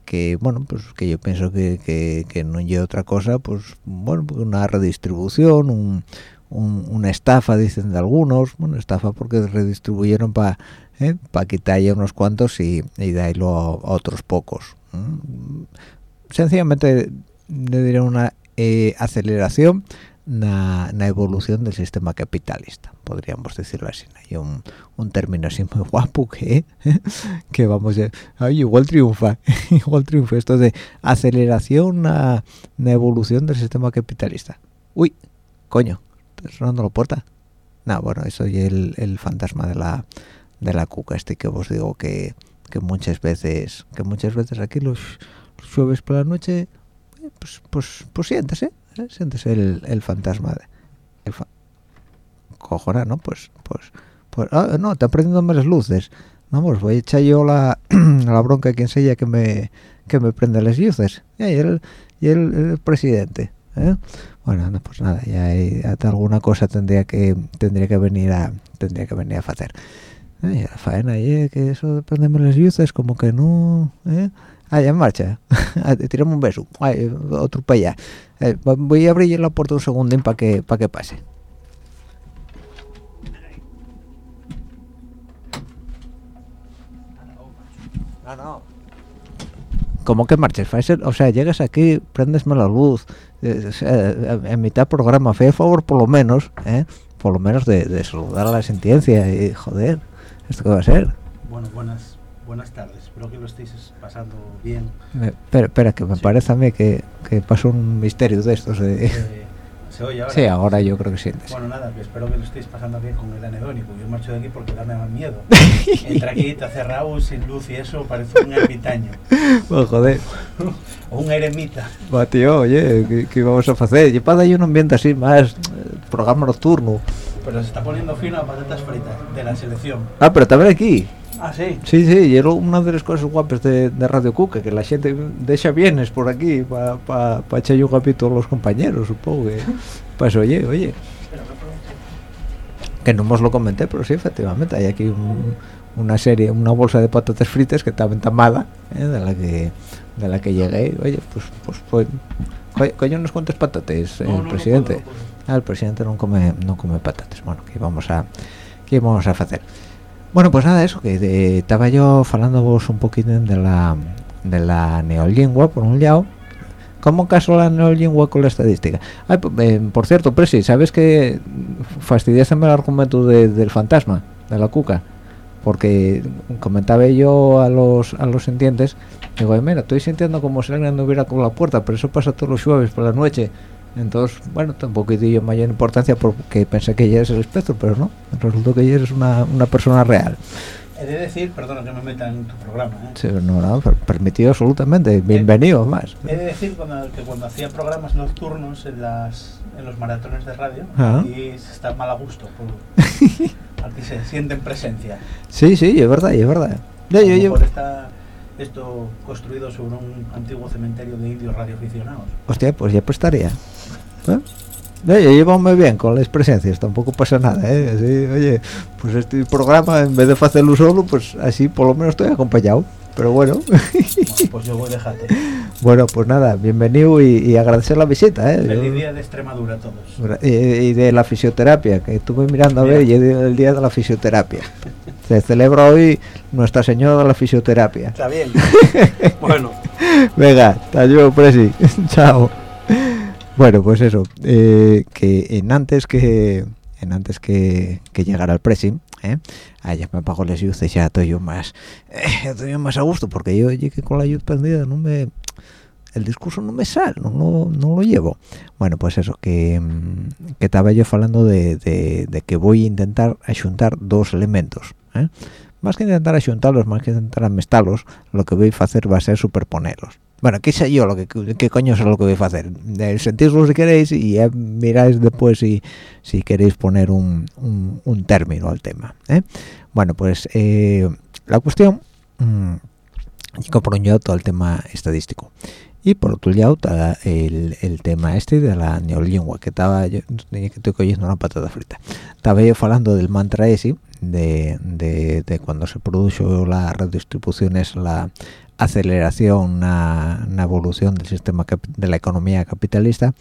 que bueno pues que yo pienso que, que, no lleva otra cosa pues bueno pues una redistribución un, una estafa dicen de algunos bueno estafa porque redistribuyeron para ¿eh? para quitar ya unos cuantos y, y darlo a, otros pocos sencillamente le diré una eh, aceleración la evolución del sistema capitalista podríamos decirlo así hay un, un, término así muy guapo que que vamos a ay, igual triunfa igual triunfa esto de aceleración a la evolución del sistema capitalista. Uy coño ¿estás sonando la puerta. No bueno es el, el fantasma de la de la cuca este que os digo que, que muchas veces que muchas veces aquí los jueves por la noche eh, pues pues pues siéntese ¿eh? siéntese el, el fantasma de, el fa cojona no pues pues pues ah, no está prendiendo más luces vamos voy a echar yo la, la bronca a quien sea que me que me prende las luces y el, y el, el presidente ¿eh? bueno no, pues nada ya hay, alguna cosa tendría que tendría que venir a tendría que venir a hacer Ay, la faena ahí que eso de prenderme las luces como que no ¿eh? Ah, ya en marcha. Tirame un beso. Ay, otro para allá. Eh, voy a abrir la puerta un segundín para que, para que pase. No, no. ¿Cómo que marches? O sea, llegas aquí, prendesme la luz. eh, sea, en mitad programa, fe favor por lo menos, ¿eh? Por lo menos de, de saludar a la sentencia y joder, ¿esto qué va a ser? Bueno, buenas, buenas tardes. Espero que lo estéis pasando bien. Me- espera, espera, que me Sí. parece a mí que, que pasó un misterio de estos de... Eh, ¿Se oye ahora? Sí, ahora yo creo que sientes. Bueno, nada, que espero que lo estéis pasando bien con el anedónico. Yo marcho de aquí porque dame más miedo. Entra aquí, está cerrado, sin luz y eso, parece un ermitaño. Joder, O un eremita. va tío, oye, ¿qué, qué vamos a hacer? Y para ahí un ambiente así más, eh, programa nocturno. Pero se está poniendo fino a patatas fritas de la selección. Ah, pero también aquí. Ah, sí. Sí, sí, y era una de las cosas guapas de, de Radio Cuca, que la gente deja bienes por aquí para pa, pa echar un capítulo a los compañeros, supongo que... Pues oye, oye, que no os lo comenté, pero sí, efectivamente, hay aquí un- una serie, una bolsa de patatas fritas que estaba entamada, ¿eh? de la que de la que llegué, oye, pues, pues, pues co- coño, unos cuantos patates, no, el no presidente. no. Ah, el presidente no come, no come patatas. Bueno, ¿qué vamos a, qué vamos a hacer? Bueno, pues nada, eso, que de- estaba yo hablando vos un poquito de la, de la neolingua, por un lado. ¿Cómo caso la neolingua con la estadística? Ay, eh, por cierto, Presi, ¿sabes que fastidiaste el argumento de- del fantasma, de la cuca? Porque comentaba yo a los a los sintientes, digo, "Ay, mira, estoy sintiendo como si alguien anduviera con la puerta, pero eso pasa todos los jueves por la noche. Entonces, bueno, tampoco di yo mayor importancia porque pensé que ella es el espectro, pero no, resultó que ella es una, una persona real. He de decir, perdona que me meta en tu programa, ¿eh? Sí, no, no, per- permitido absolutamente, bienvenido más. He de decir cuando, que cuando hacía programas nocturnos en, las, en los maratones de radio, Ah. y se está mal a gusto. Por, aquí se sienten presencia. Sí, sí, es verdad, es verdad. Yo, yo, está esto construido sobre un antiguo cementerio de indios radioaficionados. hostia, pues ya prestaría. ¿Eh? Muy bien con las presencias, tampoco pasa nada, ¿eh? Así, oye, pues este programa, en vez de hacerlo solo, pues así por lo menos estoy acompañado. Pero bueno, Bueno, pues yo voy a dejarte. bueno, pues nada, bienvenido y, y agradecer la visita, ¿eh? Feliz día de Extremadura a todos. Y, y de la fisioterapia, que estuve mirando a ver, y el día de la fisioterapia. Se celebra hoy Nuestra Señora de la Fisioterapia. Está bien. bueno, Venga, hasta luego, Presi. Chao. Bueno, pues eso, eh, que en antes que en antes que, que llegara el Presi, ¿eh? Me apago las luces, ya estoy yo más, eh, estoy yo más a gusto, porque yo llegué con la luz prendida, no me, el discurso no me sale, no, lo- no lo llevo. Bueno, pues eso, que, mm, estaba yo hablando de, de, que voy a intentar ajuntar dos elementos, ¿eh? Más que intentar ajuntarlos, más que intentar amestarlos, lo que voy a hacer va a ser superponerlos. Bueno, qué sé yo, lo que, qué coño es lo que voy a hacer. Sentidlo si queréis y ya miráis después si, si queréis poner un, un, un término al tema. ¿eh? Bueno, pues eh, la cuestión, mm, y por un lado todo el tema estadístico. Y por otro lado el, el tema este de la neolingua, que estaba yo, que estoy cogiendo una patata frita. Estaba yo hablando del mantra ese, de, de, de cuando se produjo la redistribución, es la aceleración, una, evolución del sistema de la economía capitalista,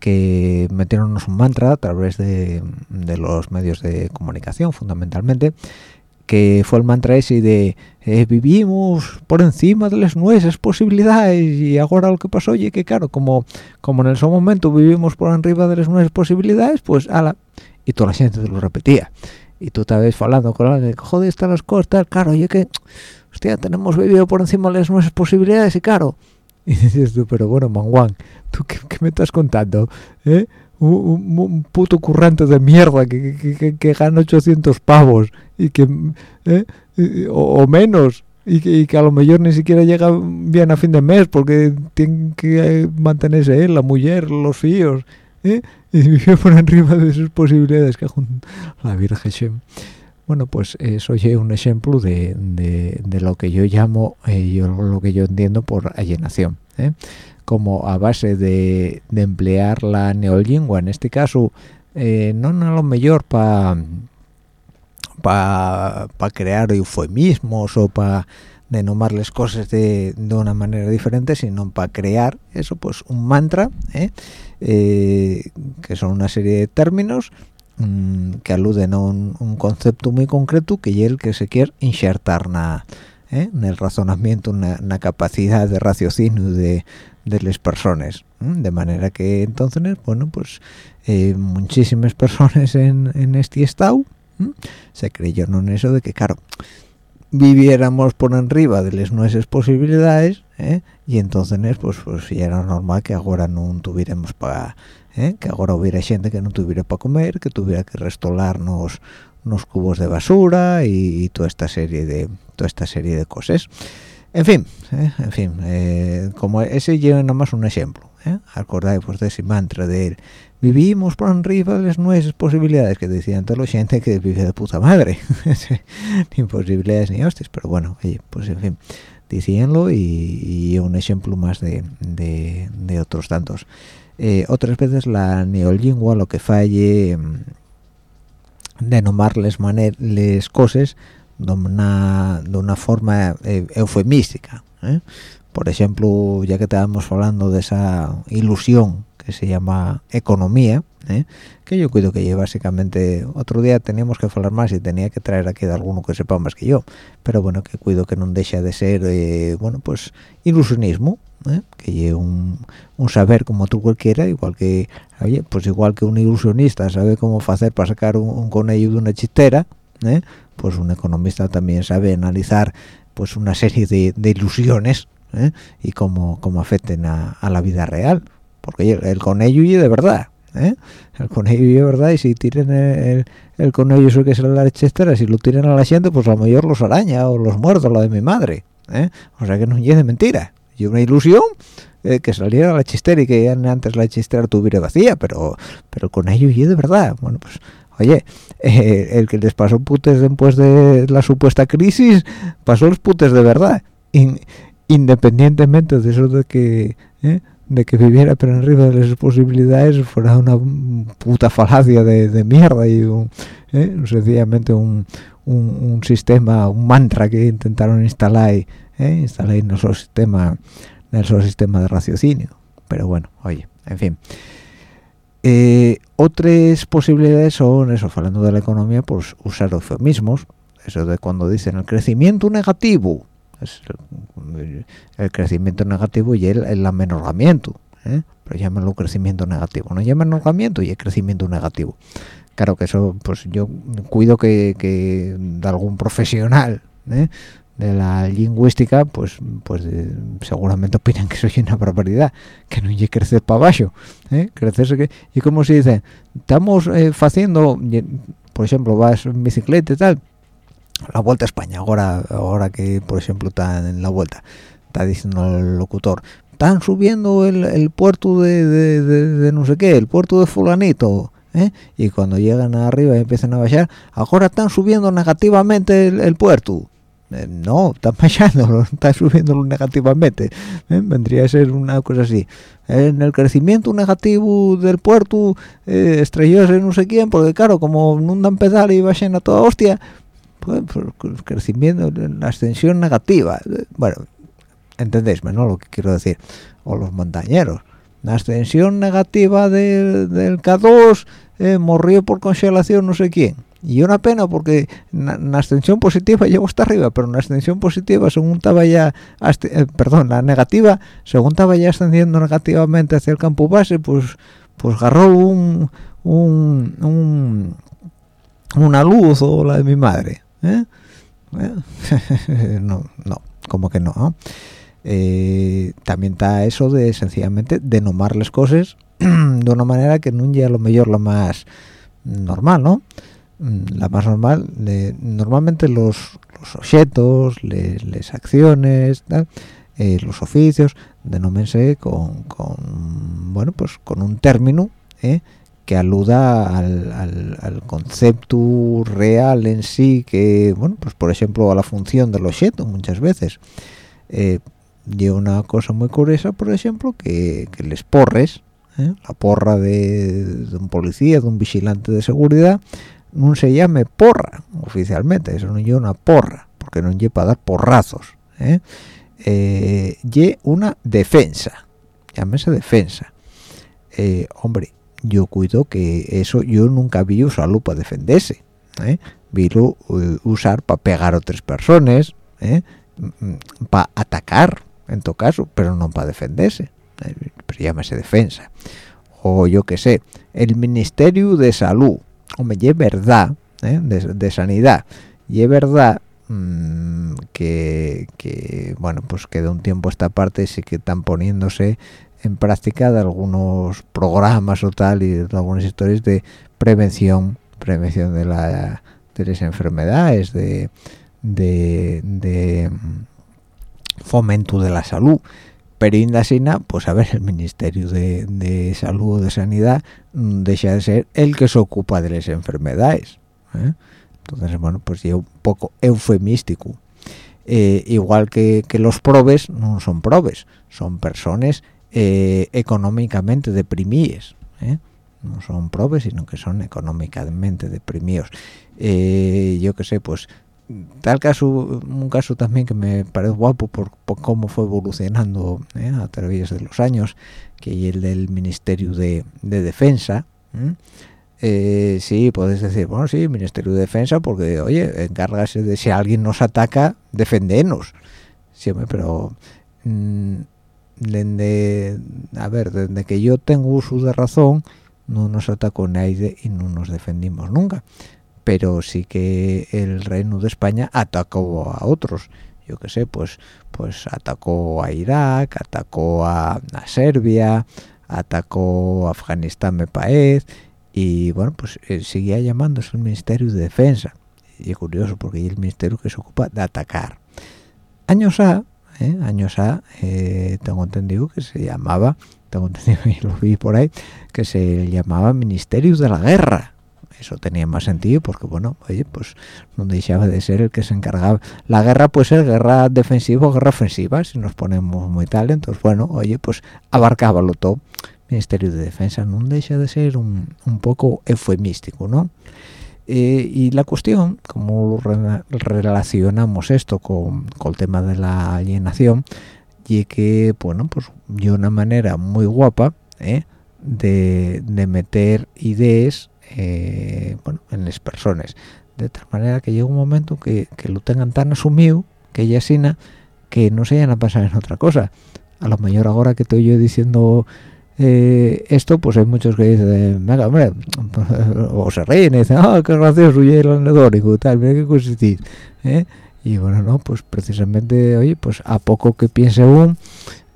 que metieron un mantra a través de, de los medios de comunicación, fundamentalmente, que fue el mantra ese de eh, vivimos por encima de las nuestras posibilidades y ahora lo que pasó oye que claro como como en ese momento vivimos por arriba de las nuestras posibilidades pues ala y toda la gente te lo repetía. Y tú estabas hablando con alguien joder están las cosas claro oye que hostia tenemos vivido por encima de las nuestras posibilidades y claro y dices tú pero bueno manguán tú qué, me estás contando ¿Eh? un, puto currante de mierda que, que, que- gana 800 pavos y que ¿eh? O, menos y que, a lo mejor ni siquiera llega bien a fin de mes porque tienen que eh, mantenerse él, la mujer, los hijos, ¿eh? y vive por encima de sus posibilidades, que la Virgen. Bueno, pues eso es un ejemplo de, de, lo que yo llamo, eh, yo, lo que yo entiendo por alienación. ¿eh? Como a base de, emplear la neolingua, en este caso, eh, no a lo mejor para para crear eufemismos o para denomarles cosas de, de, una manera diferente, sino para crear eso, pues un mantra, ¿eh? Eh, que son una serie de términos mmm, que aluden a un, un, concepto muy concreto que es el que se quiere insertar na, ¿eh? en el razonamiento, una, capacidad de raciocinio de, de las personas, de manera que entonces, bueno, pues eh, muchísimas personas en, en este estado se creyeron en eso de que, claro, viviéramos por arriba de las nuestras posibilidades ¿eh? y entonces pues pues era normal que ahora no tuviéramos para ¿eh? que ahora hubiera gente que no tuviera para comer que tuviera que restolarnos unos cubos de basura y, y, toda esta serie de toda esta serie de cosas en fin ¿eh? en fin eh, como ese lleva nada más un ejemplo ¿eh? acordáis pues de ese mantra de vivimos por arriba de las nuestras posibilidades que decían toda la gente que vive de puta madre ni posibilidades ni hostias pero bueno oye pues en fin diciéndolo y, y un ejemplo más de, de, de otros tantos eh, otras veces la neolingua lo que falle de nomarles les cosas de una, de una forma eh, eufemística ¿eh? por ejemplo ya que estábamos hablando de esa ilusión que se llama economía, ¿eh? que yo cuido que básicamente otro día teníamos que hablar más y tenía que traer aquí de alguno que sepa más que yo, pero bueno, que cuido que no deja de ser, eh, bueno, pues ilusionismo, ¿eh? que lleve un, saber como tú cualquiera, igual que, oye, pues igual que un ilusionista sabe cómo hacer para sacar un, un de una chistera, ¿eh? pues un economista también sabe analizar pues una serie de, ilusiones ¿eh? y cómo, cómo afecten a la vida real porque el, el conello y de verdad ¿eh? el conello y de verdad y si tiren el, el, el conello eso que es la lechestera si lo tiran a la gente pues a lo mejor los araña o los muertos lo de mi madre ¿eh? o sea que no es de mentira y una ilusión eh, que saliera la chistera y que antes la chistera tuviera vacía pero pero el conello y de verdad bueno pues oye, eh, el que les pasó putes después de la supuesta crisis, pasó los putes de verdad, In, independientemente de eso de que, eh, de que viviera pero arriba de las posibilidades, fuera una puta falacia de, de mierda y un, eh, sencillamente un, un, sistema, un mantra que intentaron instalar, eh, instalar en nuestro sistema, en nuestro sistema de raciocinio. Pero bueno, oye, en fin. Eh, otras posibilidades son eso, hablando de la economía, pues usar eufemismos, eso de cuando dicen el crecimiento negativo, es el, crecimiento negativo y el, el amenorgamiento, ¿eh? pero llámenlo crecimiento negativo, no llamen amenorgamiento y el crecimiento negativo. Claro que eso, pues yo cuido que, que de algún profesional ¿eh? de la lingüística pues pues eh, seguramente opinan que soy una barbaridad que no hay crecer para abajo ¿eh? que y como se dice estamos eh, haciendo por ejemplo vas en bicicleta y tal la vuelta a España ahora ahora que por ejemplo está en la vuelta está diciendo el locutor están subiendo el, puerto de, de, no sé qué el puerto de fulanito ¿eh? y cuando llegan arriba y empiezan a bajar ahora están subiendo negativamente el, puerto eh, no, está fallando, está subiéndolo negativamente. ¿eh? Vendría a ser una cosa así. En el crecimiento negativo del puerto, eh, estrellóse no sé quién, porque claro, como no dan pedal y vayan a toda hostia, pues, crecimiento, la extensión negativa. Bueno, entendéisme, ¿no? Lo que quiero decir. O los montañeros. La extensión negativa del, del K2 eh, morrió por congelación no sé quién y una pena porque la extensión positiva llegó hasta arriba pero una extensión positiva según estaba ya eh, perdón la negativa según estaba ya ascendiendo negativamente hacia el campo base pues pues agarró un, un, un una luz o la de mi madre ¿eh? no no como que no eh, también está eso de sencillamente de las cosas de una manera que no ya lo mejor lo más normal no mm, la más normal normalmente los, objetos las acciones eh, los oficios denómense con, con bueno pues con un término ¿eh? Que aluda al, al, concepto real en sí que bueno pues por ejemplo a la función del objeto muchas veces eh, y una cosa muy curiosa por ejemplo que, que les porres ¿eh? la porra de, un policía de un vigilante de seguridad no se llame porra oficialmente eso no es una porra porque no lleva para dar porrazos ¿eh? eh una defensa llámese defensa hombre yo cuido que eso yo nunca vi usarlo para defenderse ¿eh? lo eh, usar para pegar a otras personas ¿eh? para atacar en todo caso pero no para defenderse ¿eh? llámese defensa o yo qué sé el ministerio de salud hombre y es verdad ¿eh? de, sanidad y es verdad mm, que, que, bueno pues que de un tiempo esta parte sí que están poniéndose en práctica de algunos programas o tal y de algunas historias de prevención prevención de la de las enfermedades de, mm, fomento de la salud pero indasina pues a ver el ministerio de, salud o de sanidad mm, deja de ser el que se ocupa de las enfermedades ¿eh? entonces bueno pues ya un poco eufemístico eh, igual que, que los probes no son probes son personas eh, económicamente deprimidos ¿eh? no son probes sino que son económicamente deprimidos eh, yo que sé pues tal caso un caso también que me parece guapo por, cómo fue evolucionando a través de los años que el del Ministerio de, Defensa sí, puedes decir, bueno, sí, Ministerio de Defensa, porque, oye, encárgase de si alguien nos ataca, defendernos. Sí, pero mm, desde, a ver, desde que yo tengo uso de razón, no nos atacó nadie y no nos defendimos nunca. Pero sí que el Reino de España atacó a otros. Yo qué sé, pues, pues atacó a Irak, atacó a, Serbia, atacó a Afganistán, me parece, y bueno, pues eh, seguía llamándose el Ministerio de Defensa. Y curioso porque es el ministerio que se ocupa de atacar. Años A, ¿eh? años A, eh, tengo entendido que se llamaba, tengo entendido y lo vi por ahí, que se llamaba Ministerio de la Guerra. Eso tenía más sentido porque, bueno, oye, pues no dejaba de ser el que se encargaba. La guerra puede ser guerra defensiva o guerra ofensiva, si nos ponemos muy tal. Entonces, bueno, oye, pues abarcábalo todo. Ministerio de Defensa no deja de ser un, un poco eufemístico, ¿no? Eh, y la cuestión, como relacionamos esto con, el tema de la alienación, y que, bueno, pues yo una manera muy guapa ¿eh? de, meter ideas eh, bueno, en las personas, de tal manera que llega un momento que, lo tengan tan asumido, que ella sina, que no se vayan a pasar en otra cosa. A lo mejor ahora que estoy yo diciendo eh, esto pues hay muchos que dicen venga hombre o se ríen y dicen ah qué gracioso y el anedónico tal mira qué consistís ¿eh? y bueno no pues precisamente oye pues a poco que piense uno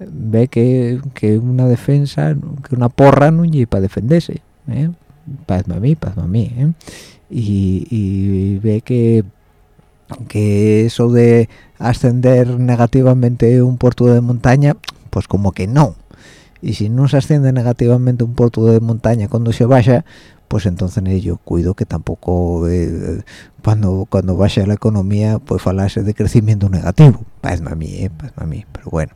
ve que, que una defensa que una porra no y para defenderse ¿eh? a mí pazme a mí ¿eh? y, y ve que que eso de ascender negativamente un puerto de montaña pues como que no y si no se asciende negativamente un puerto de montaña cuando se vaya pues entonces yo cuido que tampoco eh, cuando cuando vaya la economía pues falarse de crecimiento negativo. Parece a mí eh, a mí pero bueno.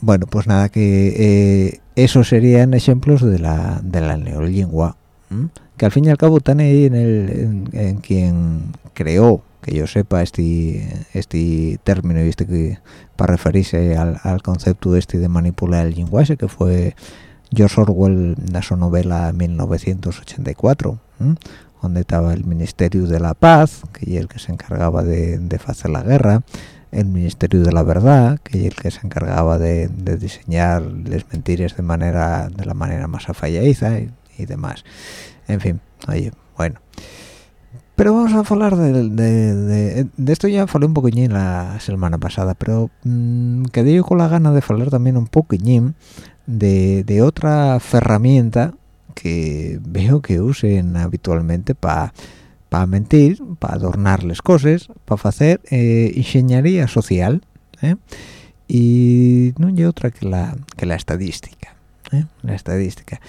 Bueno pues nada que eh, esos serían ejemplos de la de la neolingua que al fin y al cabo están ahí en el en quien creó que yo sepa este este término este que para referirse al, concepto este de manipular el lenguaje que fue George Orwell en su novela 1984 donde estaba el Ministerio de la Paz que es el que se encargaba de, hacer la guerra el Ministerio de la Verdad que es el que se encargaba de, diseñar las mentiras de manera de la manera más afalladiza y, y demás. En fin oye bueno pero vamos a hablar de, esto ya falé un poquillín la semana pasada, pero mmm, quedé con la gana de hablar también un poquillín de, otra herramienta que veo que usen habitualmente para para mentir, para adornar las cosas, para hacer eh, ingeniería social. ¿eh? Y no hay otra que la, que la estadística. ¿eh? La estadística.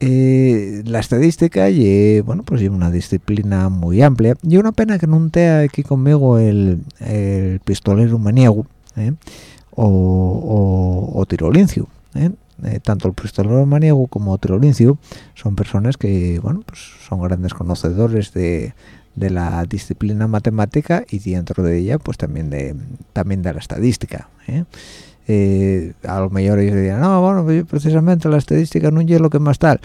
Eh, la estadística y bueno pues es una disciplina muy amplia y una pena que no esté aquí conmigo el, el pistolero maniego ¿eh? o, o, o tirolincio ¿eh? Eh, tanto el pistolero maniego como tirolincio son personas que bueno pues son grandes conocedores de, de la disciplina matemática y dentro de ella pues también de también de la estadística ¿eh? A lo mejor ellos dirían no bueno pues precisamente la estadística no es lo que más tal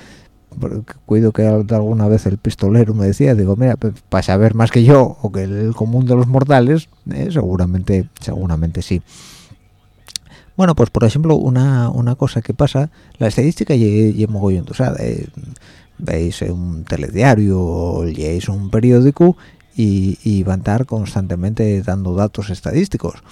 cuido que alguna vez el pistolero me decía digo mira pues, para saber más que yo o que el común de los mortales eh, seguramente seguramente sí bueno pues por ejemplo una, una cosa que pasa la estadística y mogollón eh, veis un telediario o leéis un periódico y, y van a estar constantemente dando datos estadísticos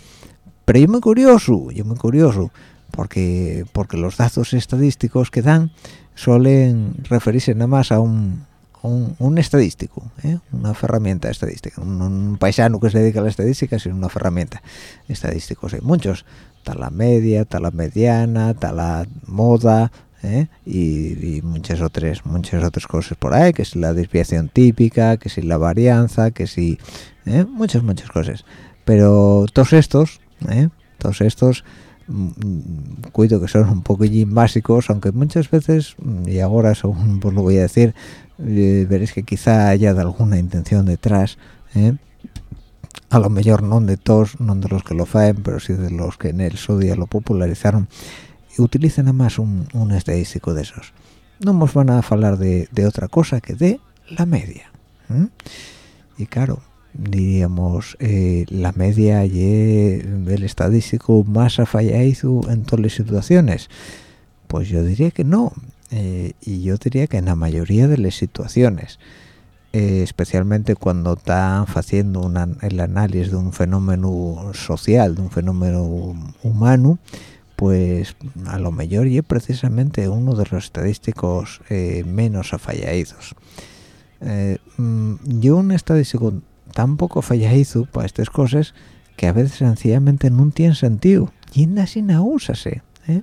pero yo muy curioso yo muy curioso porque porque los datos estadísticos que dan suelen referirse nada más a un, un, estadístico ¿eh? una herramienta estadística un, un, paisano que se dedica a la estadística sino una herramienta estadísticos hay muchos está la media está la mediana está la moda ¿eh? y, muchas otras muchas otras cosas por ahí que es la desviación típica que si la varianza que si ¿eh? muchas muchas cosas pero todos estos ¿eh? todos estos mm, cuido que son un poquillín básicos aunque muchas veces mm, y ahora según pues lo voy a decir eh, veréis que quizá haya de alguna intención detrás ¿eh? a lo mejor no de todos no de los que lo faen pero sí de los que en el su día lo popularizaron y utilicen nada más un, estadístico de esos no nos van a hablar de, de otra cosa que de la media ¿eh? y claro diríamos eh, la media y el estadístico más afallado en todas las situaciones pues yo diría que no eh, y yo diría que en la mayoría de las situaciones eh, especialmente cuando están haciendo una, el análisis de un fenómeno social de un fenómeno humano pues a lo mejor y precisamente uno de los estadísticos menos afallados eh, mm, yo un estadístico tan poco falladizo para estas cosas que a veces sencillamente no tiene sentido y así no úsase ¿eh?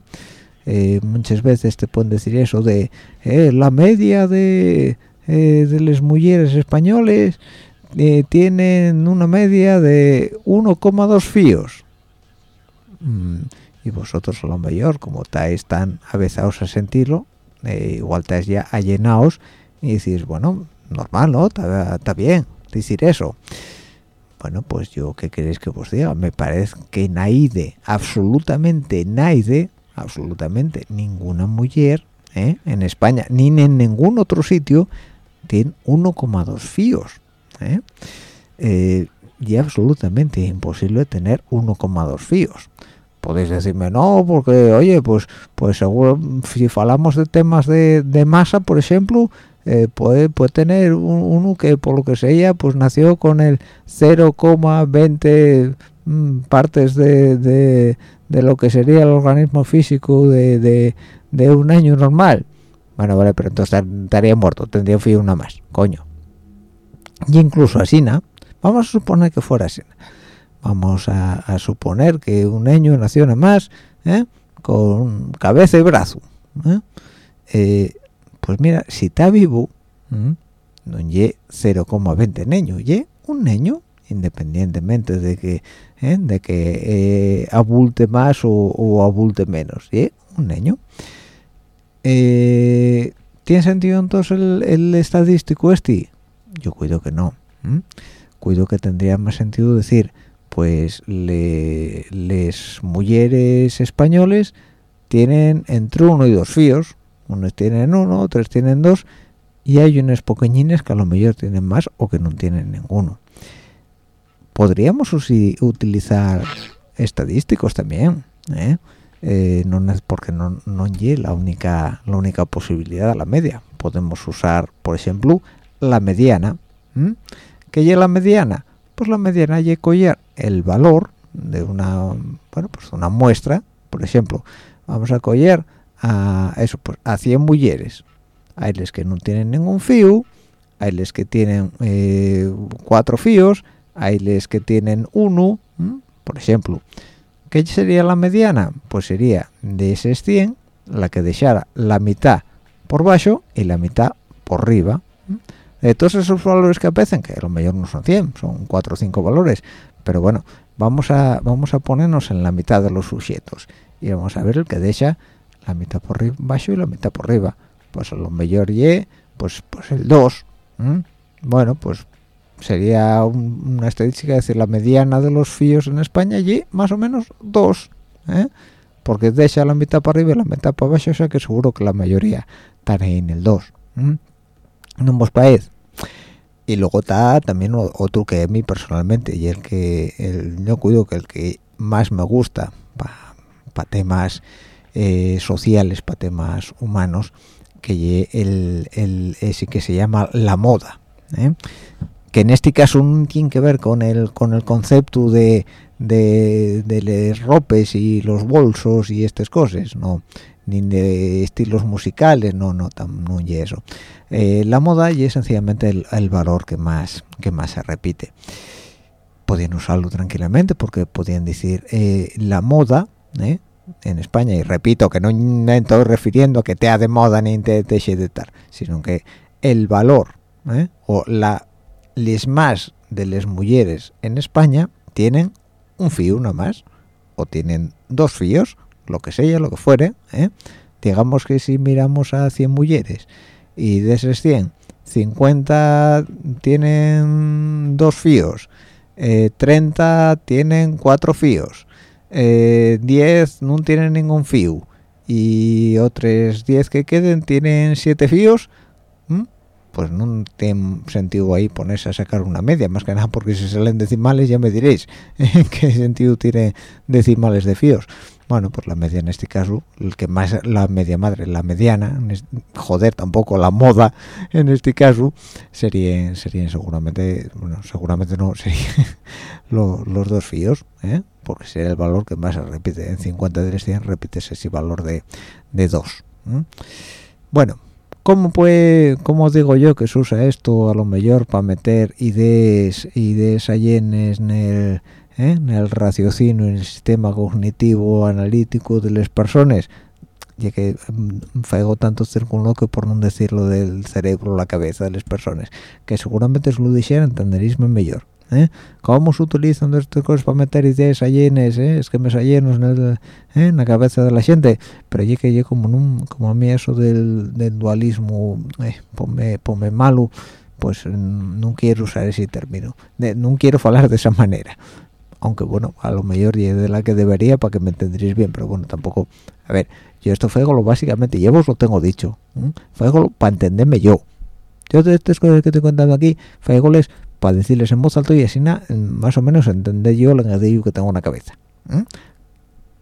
Eh, muchas veces te pueden decir eso de eh, la media de, de las mujeres españoles tienen una media de 1,2 fíos mm, y vosotros a lo mejor como estáis tan avezados a sentirlo igual estáis ya allenados y decís bueno normal no está bien decir eso bueno pues yo qué queréis que os diga me parece que naide absolutamente naide absolutamente ninguna mujer ¿eh? en España ni en ningún otro sitio tiene 1,2 fíos ¿eh? Eh, y absolutamente imposible tener 1,2 fíos podéis decirme no porque oye pues pues seguro si hablamos de temas de, de masa por ejemplo eh, puede, puede tener un, uno que por lo que sea pues nació con el 0,20 mm, partes de, de, de, lo que sería el organismo físico de, de, de, un año normal bueno vale pero entonces estaría muerto tendría fui una más coño y incluso así vamos a suponer que fuera así vamos a, suponer que un año nació nada más ¿eh? con cabeza y brazo ¿eh? Pues mira, si está vivo, no ye 0,20 niño, ye un niño, independientemente de que ¿eh? de que eh, abulte más o, abulte menos, ye un niño. Eh, ¿Tiene sentido entonces el, estadístico este? Yo cuido que no. ¿eh? Cuido que tendría más sentido decir, pues le, mujeres españoles tienen entre uno y dos fíos, unos tienen uno, otros tienen dos y hay unos pequeñines que a lo mejor tienen más o que no tienen ninguno. Podríamos utilizar estadísticos también, ¿eh? Eh, no es porque no no la única la única posibilidad de la media. Podemos usar, por ejemplo, la mediana. ¿Qué es la mediana? Pues la mediana es coger el valor de una bueno pues una muestra, por ejemplo, vamos a coger a eso pues a 100 mujeres. Hay les que no tienen ningún fío hay les que tienen eh, cuatro fíos hay les que tienen uno por ejemplo ¿qué sería la mediana? pues sería de esos 100 la que dejara la mitad por bajo y la mitad por arriba de todos esos valores que aparecen que a lo no son 100 son 4 o 5 valores pero bueno vamos a vamos a ponernos en la mitad de los sujetos y vamos a ver el que deja la mitad por bajo y la mitad por arriba pues a lo mejor y pues pues el 2 bueno pues sería una estadística decir la mediana de los fíos en España y más o menos 2 ¿eh? porque deja la mitad para arriba y la mitad para abajo o sea que seguro que la mayoría están ahí en el 2 no os parece y luego está también otro que a mí personalmente y el que el, yo cuido que el que más me gusta para temas eh, sociales para temas humanos que el, el ese que se llama la moda ¿eh? que en este caso no tiene que ver con el con el concepto de de, de las ropes y los bolsos y estas cosas no ni de estilos musicales no no no y eso eh, la moda y es sencillamente el, valor que más que más se repite podían usarlo tranquilamente porque podían decir eh, la moda ¿eh? En España y repito que no me estoy refiriendo a que te de moda ni te deje de estar sino que el valor o la les más de las mujeres en España tienen un fío nada más o tienen dos fíos lo que sea, lo que fuere, ¿eh? digamos que si miramos a 100 mujeres y de esos 100, 50 tienen dos fíos, 30 eh, tienen cuatro fíos, 10 eh, no tienen ningún fío. Y otros 10 que queden tienen 7 fíos, pues no tiene sentido ahí ponerse a sacar una media, más que nada porque si salen decimales ya me diréis qué sentido tiene decimales de fíos bueno pues la media en este caso el que más la media madre la mediana joder tampoco la moda en este caso serían serían seguramente bueno seguramente no serían los dos fíos ¿eh? porque sería el valor que más se repite en 50 de 100 repites ese valor de, de 2 bueno ¿Cómo puede, cómo digo yo que se usa esto a lo mejor para meter ideas, ideas allenes en el, ¿eh? en el raciocinio, en el sistema cognitivo analítico de las personas ya que mm, faigo tanto circunloquio por no decirlo del cerebro la cabeza de las personas que seguramente si lo dijeran entenderísme mejor ¿eh? ¿Cómo se utilizan estas cosas para meter ideas allenas, eh? es que me llenos en, ¿eh? en la cabeza de la gente? Pero ya que yo como, como a mí eso del, del dualismo, eh, ponme, malo, pues mm, no quiero usar ese término, no quiero hablar de esa manera aunque bueno, a lo mejor y de la que debería para que me entendréis bien, pero bueno, tampoco, a ver, yo esto lo básicamente, ya vos lo tengo dicho, ¿eh? para entenderme yo. Yo de estas cosas que estoy contando aquí, es para decirles en voz alta y así más o menos entender yo lo que tengo en la cabeza.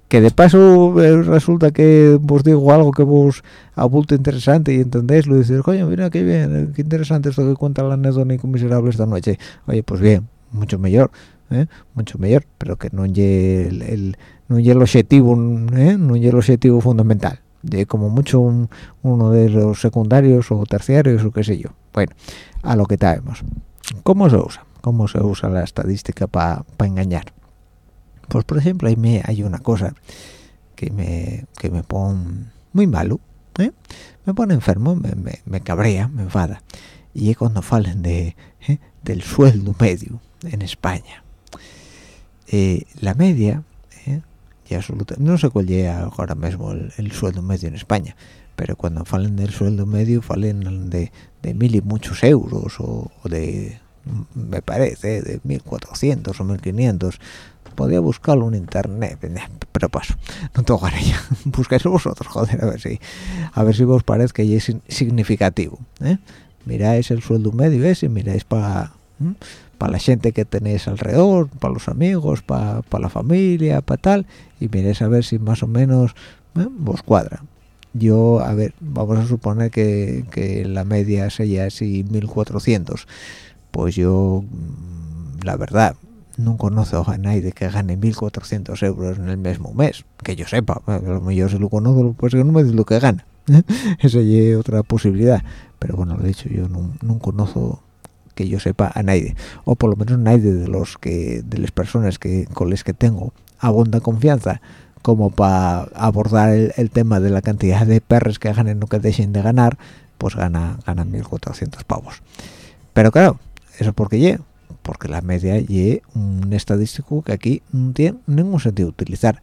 Que de paso eh, resulta que vos digo algo que vos abulto interesante y entendéis lo decís, coño, mira qué bien, qué interesante esto que cuenta la anedónico miserable esta noche. Oye, pues bien, mucho mejor ¿eh? mucho mejor pero que no llegue el, no el objetivo ¿eh? no el objetivo fundamental de como mucho uno de los secundarios o terciarios o qué sé yo. Bueno a lo que traemos. Cómo se usa cómo se usa la estadística para engañar pues por ejemplo ahí me hay una cosa que me que me pone muy malo ¿eh? me pone enfermo me, me, cabrea me enfada. Y es cuando falen de del sueldo medio en España eh, la media eh, no sé cuál llega ahora mismo el, sueldo medio en España pero cuando falen del sueldo medio falen de, de mil y muchos euros o, de me parece de 1400 o 1500 podría buscarlo en internet pero paso no tengo ya buscáis vosotros joder a ver si a ver si os parece que es significativo ¿eh? miráis el sueldo medio ese miráis para para la gente que tenéis alrededor, para los amigos, para la familia, para tal, y miréis a ver si más o menos eh, cuadra. Yo, a ver, vamos a suponer que, la media sería así 1400. Pues yo, mm, la verdad, no conozco a nadie que gane 1.400 euros en el mismo mes, que yo sepa, a lo mejor si lo conozco, pues que no me dice lo que gana, esa es otra posibilidad pero bueno lo dicho yo no, conozco que yo sepa a nadie o por lo menos nadie de los que de las personas que con las que tengo abunda confianza como para abordar el, tema de la cantidad de perros que ganen no que dejen de ganar pues gana gana 1400 pavos. Pero claro eso porque ye porque la media ye un estadístico que aquí no tiene ningún sentido utilizar.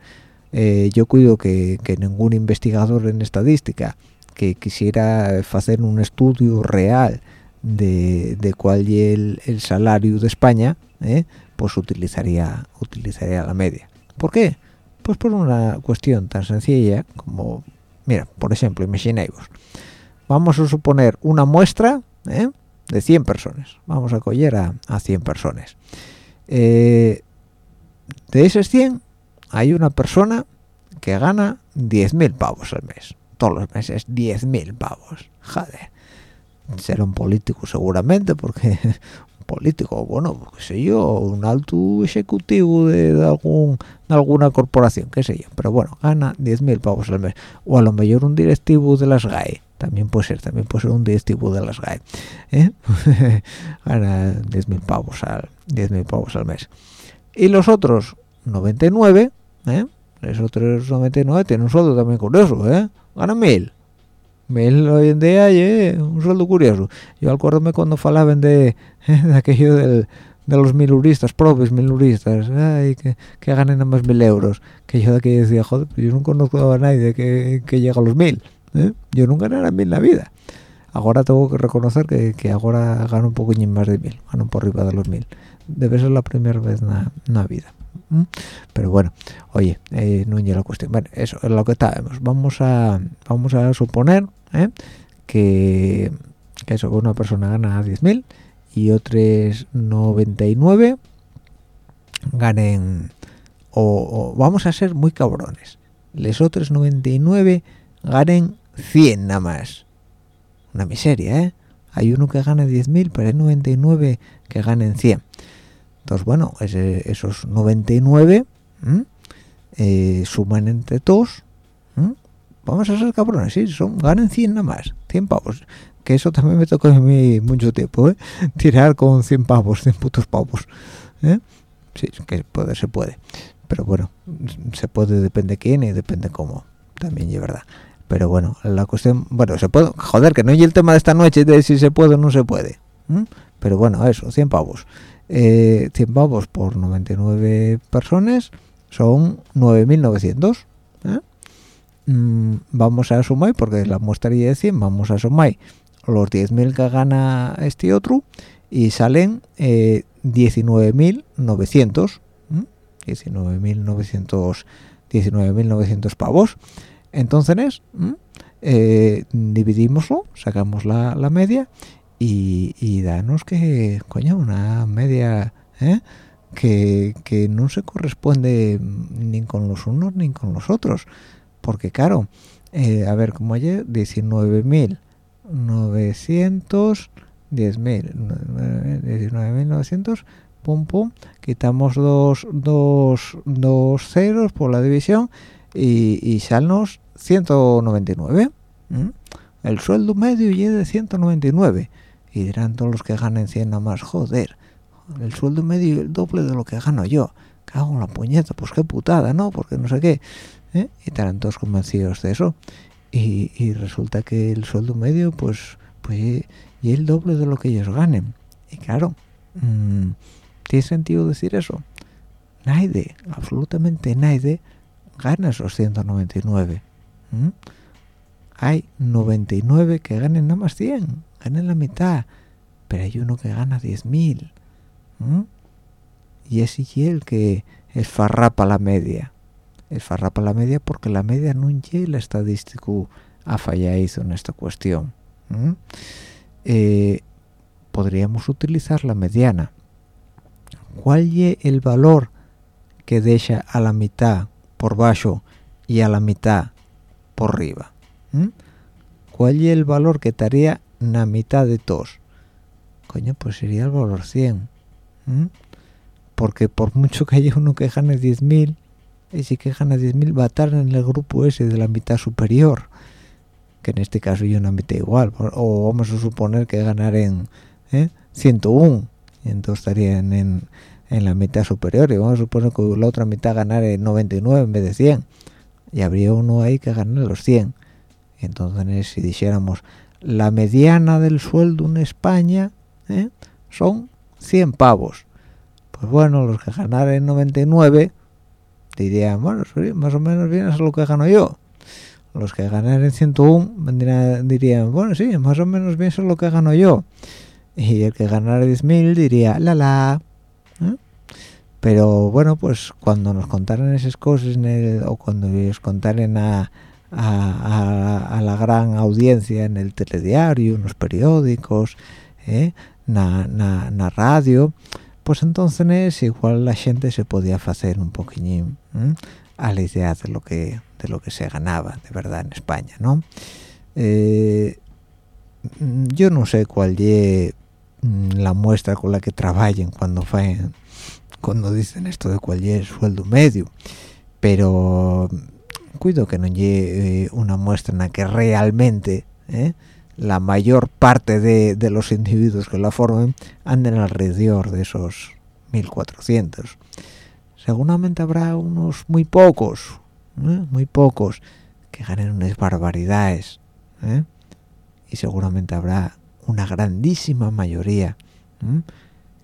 Eh, yo cuido que, ningún investigador en estadística que quisiera hacer un estudio real de, de cuál es el, salario de España eh, pues utilizaría utilizaría la media ¿por qué? pues por una cuestión tan sencilla como mira por ejemplo imaginéis vamos a suponer una muestra eh, de 100 personas vamos a coger a, a 100 personas de esos 100 hay una persona que gana 10.000 pavos al mes. Todos los meses 10.000 pavos. Joder será un político seguramente, porque un político, bueno, qué sé yo, un alto ejecutivo de, algún alguna corporación, qué sé yo, pero bueno, gana 10.000 pavos al mes, o a lo mejor un directivo de las GAE, también puede ser, también puede ser un directivo de las GAE, ¿eh? gana 10.000 pavos, al, 10 pavos al mes. Y los otros, 99, ¿eh? los otros 99 tienen un sueldo también curioso, ¿eh? ganan 1.000 Mel hoy en día un sueldo curioso. Yo acuérdame cuando falaban de, de aquello del, de los miluristas, propios miluristas, ay, que, que ganen a más mil euros. Que yo de aquí decía, joder, yo no conozco a nadie que, que llega a los mil. ¿eh? Yo nunca ganara mil en la vida. Ahora tengo que reconocer que, que ahora gano un poco más de mil, gano por arriba de los mil. Debe ser la primera vez en la vida. Pero bueno, oye, eh, no es la cuestión. Bueno, eso es lo que estábamos. Vamos a, vamos a suponer ¿eh? que, eso una persona gana 10.000 y otros 99 ganen o, vamos a ser muy cabrones les otros 99 ganen 100 nada más una miseria ¿eh? hay uno que gana 10.000 pero hay 99 que ganen 100 entonces, bueno, esos 99 eh, suman entre todos. Vamos a ser cabrones, sí, son, ganan 100 nada más, 100 pavos. Que eso también me tocó a mí mucho tiempo, ¿eh? Tirar con 100 pavos, 100 putos pavos. ¿eh? Sí, que puede, se puede. Pero bueno, se puede, depende quién y depende cómo. También es verdad. Pero bueno, la cuestión, bueno, se puede, joder, que no hay el tema de esta noche de si se puede o no se puede. Pero bueno, eso, 100 pavos eh, 100 pavos por 99 personas son 9.900 ¿eh? Mm, vamos a sumar porque la muestraría de 100 vamos a sumar los 10.000 que gana este otro y salen eh, 19.900 19.900 19.900 pavos entonces eh, dividimoslo sacamos la, la media y, danos que, coño, una media ¿eh? que, que no se corresponde ni con los unos ni con los otros. Porque claro, eh, a ver, como ayer, 19.900, 10.000, 19.900, pum pum, quitamos dos, dos, dos ceros por la división y, y salnos 199. El sueldo medio y de 199 y dirán todos los que ganen 100 nada más, joder, el sueldo medio y el doble de lo que gano yo. Cago en la puñeta, pues qué putada, ¿no? Porque no sé qué. ¿Eh? Y estarán todos convencidos de eso. Y, resulta que el sueldo medio, pues, pues, y el doble de lo que ellos ganen. Y claro, mm, ¿tiene sentido decir eso? Nadie, absolutamente nadie, gana esos 199. Hay 99 que ganen nada más 100 gana la mitad, pero hay uno que gana 10.000. Y ese es el que esfarrapa la media. Esfarrapa la media porque la media no es el estadístico ha fallado en esta cuestión. Eh, podríamos utilizar la mediana. ¿Cuál es el valor que deja a la mitad por bajo y a la mitad por arriba? ¿Cuál es el valor que estaría la mitad de todos coño pues sería el valor 100 porque por mucho que haya uno que gane 10.000 y si que gana 10.000 va a estar en el grupo ese de la mitad superior que en este caso yo una mitad igual o vamos a suponer que ganaren ¿eh? 101 y entonces estarían en, en la mitad superior y vamos a suponer que la otra mitad ganara 99 en vez de 100 y habría uno ahí que ganara los 100 entonces si dijéramos la mediana del sueldo en España ¿eh? son 100 pavos pues bueno los que ganaren 99 dirían bueno más o menos bien es lo que gano yo los que ganan 101 dirían bueno sí más o menos bien es lo que gano yo y el que ganara 10.000 diría la la ¿eh? pero bueno pues cuando nos contaran esas cosas o cuando les contaran a, a, la gran audiencia en el telediario en los periódicos ¿eh? na, radio pues entonces igual la gente se podía hacer un poquillín a la idea de lo que de lo que se ganaba de verdad en España no eh, yo no sé cuál es mm, la muestra con la que trabajen cuando cuando dicen esto de cuál es el sueldo medio pero cuido que no llegue eh, una muestra en la que realmente eh, la mayor parte de, los individuos que la formen anden alrededor de esos 1400 seguramente habrá unos muy pocos ¿eh? muy pocos que ganen unas barbaridades ¿eh? y seguramente habrá una grandísima mayoría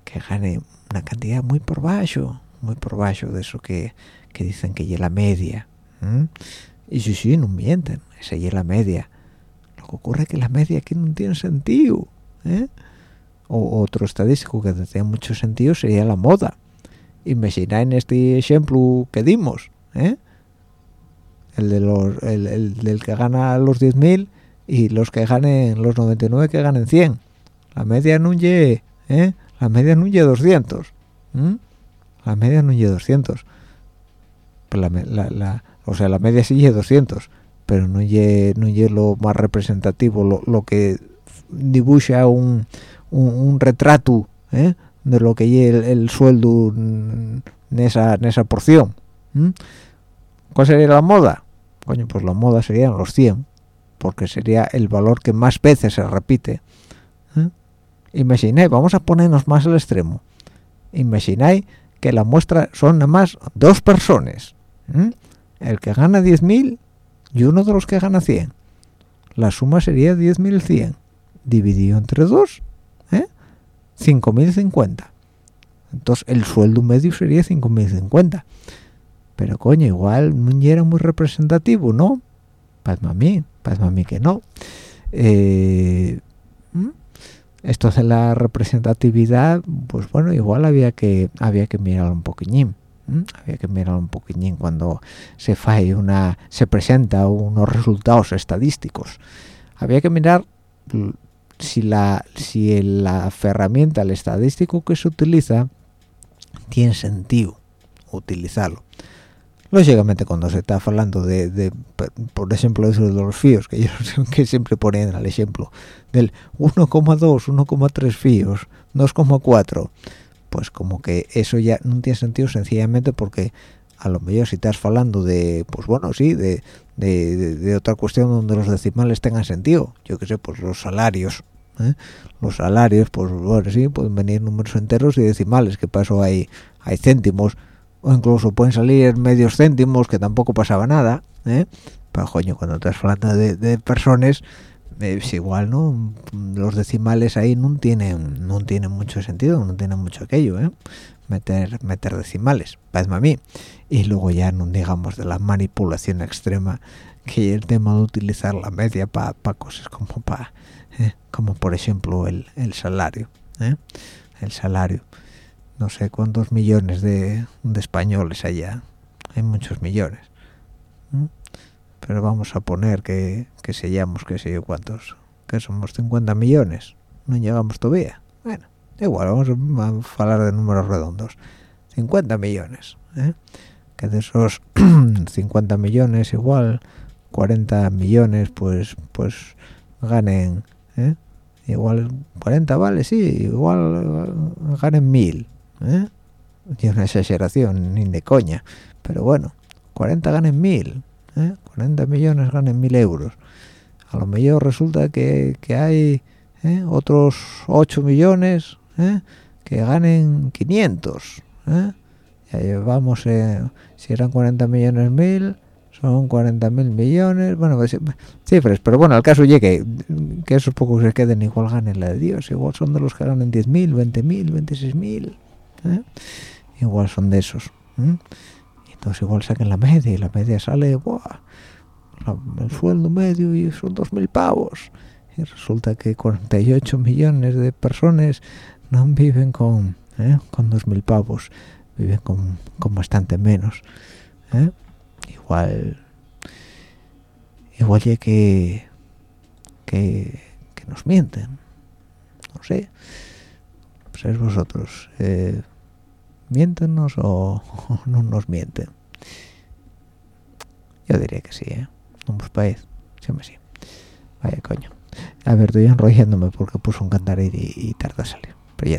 que gane una cantidad muy por bajo muy por bajo de eso que, dicen que es la media y sí, sí, no mienten esa es la media lo que ocurre es que la media aquí no tiene sentido ¿eh? o otro estadístico que tiene mucho sentido sería la moda imagina en este ejemplo que dimos ¿eh? el de los el, del que gana los 10.000 y los que ganen los 99 que ganen 100 la media no ¿eh? la media no 200 la media no 200 la, la, o sea la media sí 200 pero no es no lo más representativo lo, lo que dibuja un, un, retrato ¿eh? De lo que es el, sueldo en esa, en esa porción ¿cuál sería la moda? coño, pues la moda serían los 100, porque sería el valor que más veces se repite. Imagináis, vamos a ponernos más al extremo. Imagináis que la muestra son nada más dos personas. El que gana 10.000 y uno de los que gana 100. La suma sería 10.100 dividido entre dos. 5.050. Entonces el sueldo medio sería 5.050 pero coño igual no era muy representativo no para mí para mí que no. Eh, esto de la representatividad pues bueno igual había que había que mirar un poquillín había que mirar un poquillín cuando se una se presenta unos resultados estadísticos. Había que mirar si la si la herramienta el estadístico que se utiliza tiene sentido utilizarlo. Lógicamente cuando se está hablando de, por ejemplo eso de los fíos que yo que siempre ponen al ejemplo del 1,2 1,3 fíos 2,4 pues como que eso ya no tiene sentido sencillamente porque a lo mejor si estás hablando de pues bueno sí de, de, otra cuestión donde los decimales tengan sentido yo qué sé pues los salarios ¿eh? los salarios pues bueno sí pueden venir números enteros y decimales que paso hay hay céntimos o incluso pueden salir medios céntimos que tampoco pasaba nada ¿eh? pero coño cuando estás hablando de, personas es igual no los decimales ahí no tienen no tienen mucho sentido no tienen mucho aquello ¿eh? Meter meter decimales parece a mí y luego ya no digamos de la manipulación extrema que el tema de utilizar la media para cosas como para ¿eh? como por ejemplo el, el salario ¿eh? el salario no sé cuántos millones de, españoles allá hay muchos millones pero vamos a poner que, que sellamos que sé yo cuántos que somos 50 millones no llegamos todavía bueno igual vamos a hablar de números redondos 50 millones ¿eh? que de esos 50 millones igual 40 millones pues pues ganen ¿eh? igual 40 vale sí igual ganen mil ¿eh? y una exageración ni de coña pero bueno 40 ganen mil ¿eh? 40 millones ganen mil euros a lo mejor resulta que, que hay ¿eh? otros 8 millones ¿eh? que ganen 500 ¿eh? llevamos si eran 40 millones mil son 40 mil millones bueno pues, cifras pero bueno el caso llegue que, esos pocos que queden igual ganen la de Dios igual son de los que ganan 10 mil 20 mil 26 mil igual son de esos entonces igual saquen la media y la media sale el sueldo medio y son 2.000 pavos y resulta que 48 millones de personas no viven con ¿eh? con 2.000 pavos viven con, con bastante menos ¿eh? igual igual ya que, que que nos mienten no sé pues vosotros eh, miéntenos o, no nos mienten yo diría que sí ¿eh? no os parece siempre sí vaya coño a ver estoy enrollándome porque puso un cantar y, y tarda a salir pero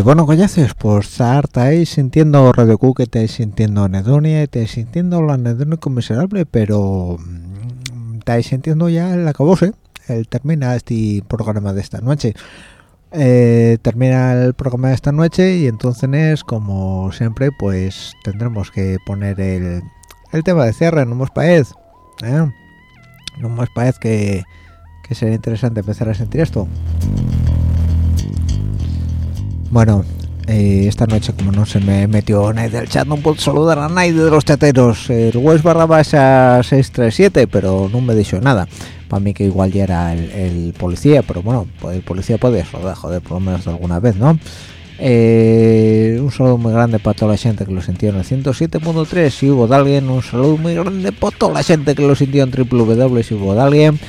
Eh, bueno, collaces, pues estáis sintiendo Radio Cook, estáis sintiendo Anedonia, estáis sintiendo la anedónico miserable, pero mm, estáis sintiendo ya el acabose, el termina este programa de esta noche. Eh, termina el programa de esta noche y entonces, como siempre, pues tendremos que poner el, el tema de cierre, no os parece, ¿eh? no os parece que, que sería interesante empezar a sentir esto. Bueno, eh, esta noche como no se me metió nadie del chat, no puedo saludar a nadie de los chateros. El West barra baja 637, pero no me dijo nada. Para mí que igual ya era el, el policía, pero bueno, pues el policía puede joder, joder, por lo menos alguna vez, ¿no? Eh, un saludo muy grande para toda la gente que lo sintió en el 107.3 si hubo de alguien, un saludo muy grande para toda la gente que lo sintió en www si hubo de alguien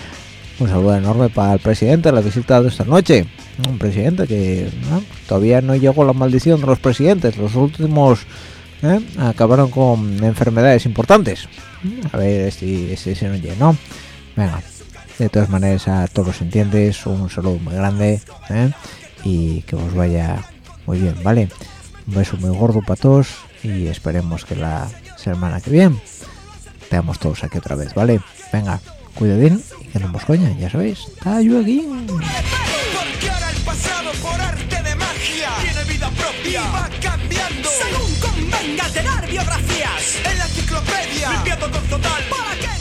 un saludo enorme para el presidente de la visita de esta noche. Un presidente que todavía no llegó la maldición de los presidentes. Los últimos ¿eh? acabaron con enfermedades importantes. A ver si, si se nos llenó. Venga de todas maneras a todos los entiendes un saludo muy grande ¿eh? y que os vaya muy bien vale un beso muy gordo para todos y esperemos que la semana que viene estemos todos aquí otra vez vale venga cuidadín que no nos coña ya sabéis. Está yo aquí. Porque ahora el pasado por arte de magia tiene vida propia y va cambiando según convenga tener biografías en la enciclopedia. Limpiando total. Para que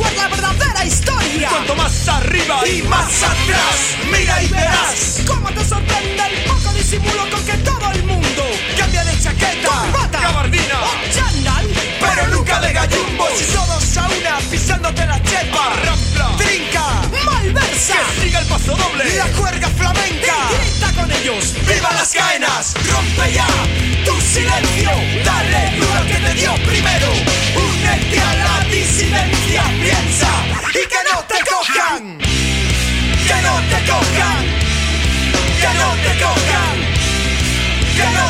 averiguar la verdadera historia. Cuanto más arriba y más atrás mira y verás cómo te sorprende el poco disimulo con que todo el mundo cambia de chaqueta corbata gabardina o chándal. Pero nunca de gallumbos y todos a una pisándote la chepa. Rampla. Trinca malversa. Que siga el paso doble. La juerga flamenca. Y grita con ellos viva las caenas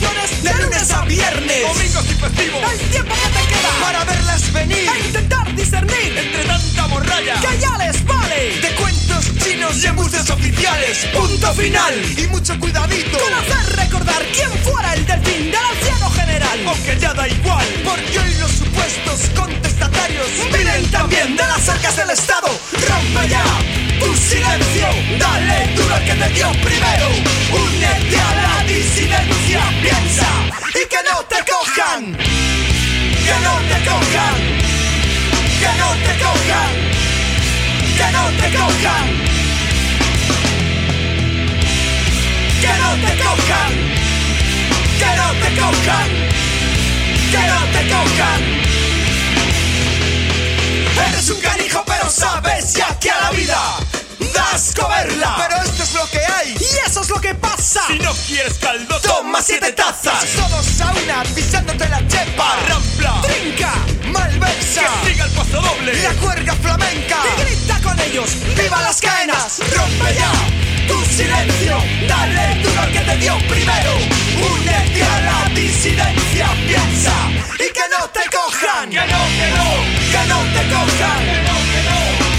de lunes a viernes. Domingos y festivos. El tiempo que te queda para verlas venir. E intentar discernir entre tanta morralla que ya les vale. De cuentos chinos y embuses oficiales. Punto final. Y mucho cuidadito. Con hacer recordar quién fuera el delfín del anciano general. Aunque ya da igual. Porque hoy los supuestos contestatarios vienen también de las arcas del estado. Rompe ya tu silencio. Dale duro al que te dio primero. Únete a la disidencia. Piensa y que no te cojan. Que no te cojan. Que no te cojan. Que no te cojan. Que no te cojan. Que no te cojan. Que no te cojan. Eres un canijo pero sabes ya que a la vida das coberla Pero esto es lo que hay. Y eso es lo que pasa. Si no quieres caldo toma siete tazas. Todos a una pisándote la chepa. Rampla Trinca Malversa. Que siga el paso doble. La cuerga flamenca. Y grita con ellos. ¡Viva las caenas! ¡Rompe ya! Tu silencio, dale duro al que te dio primero. Únete a la disidencia, piensa Y que no te cojan. Que no, que no Que no te cojan. Que no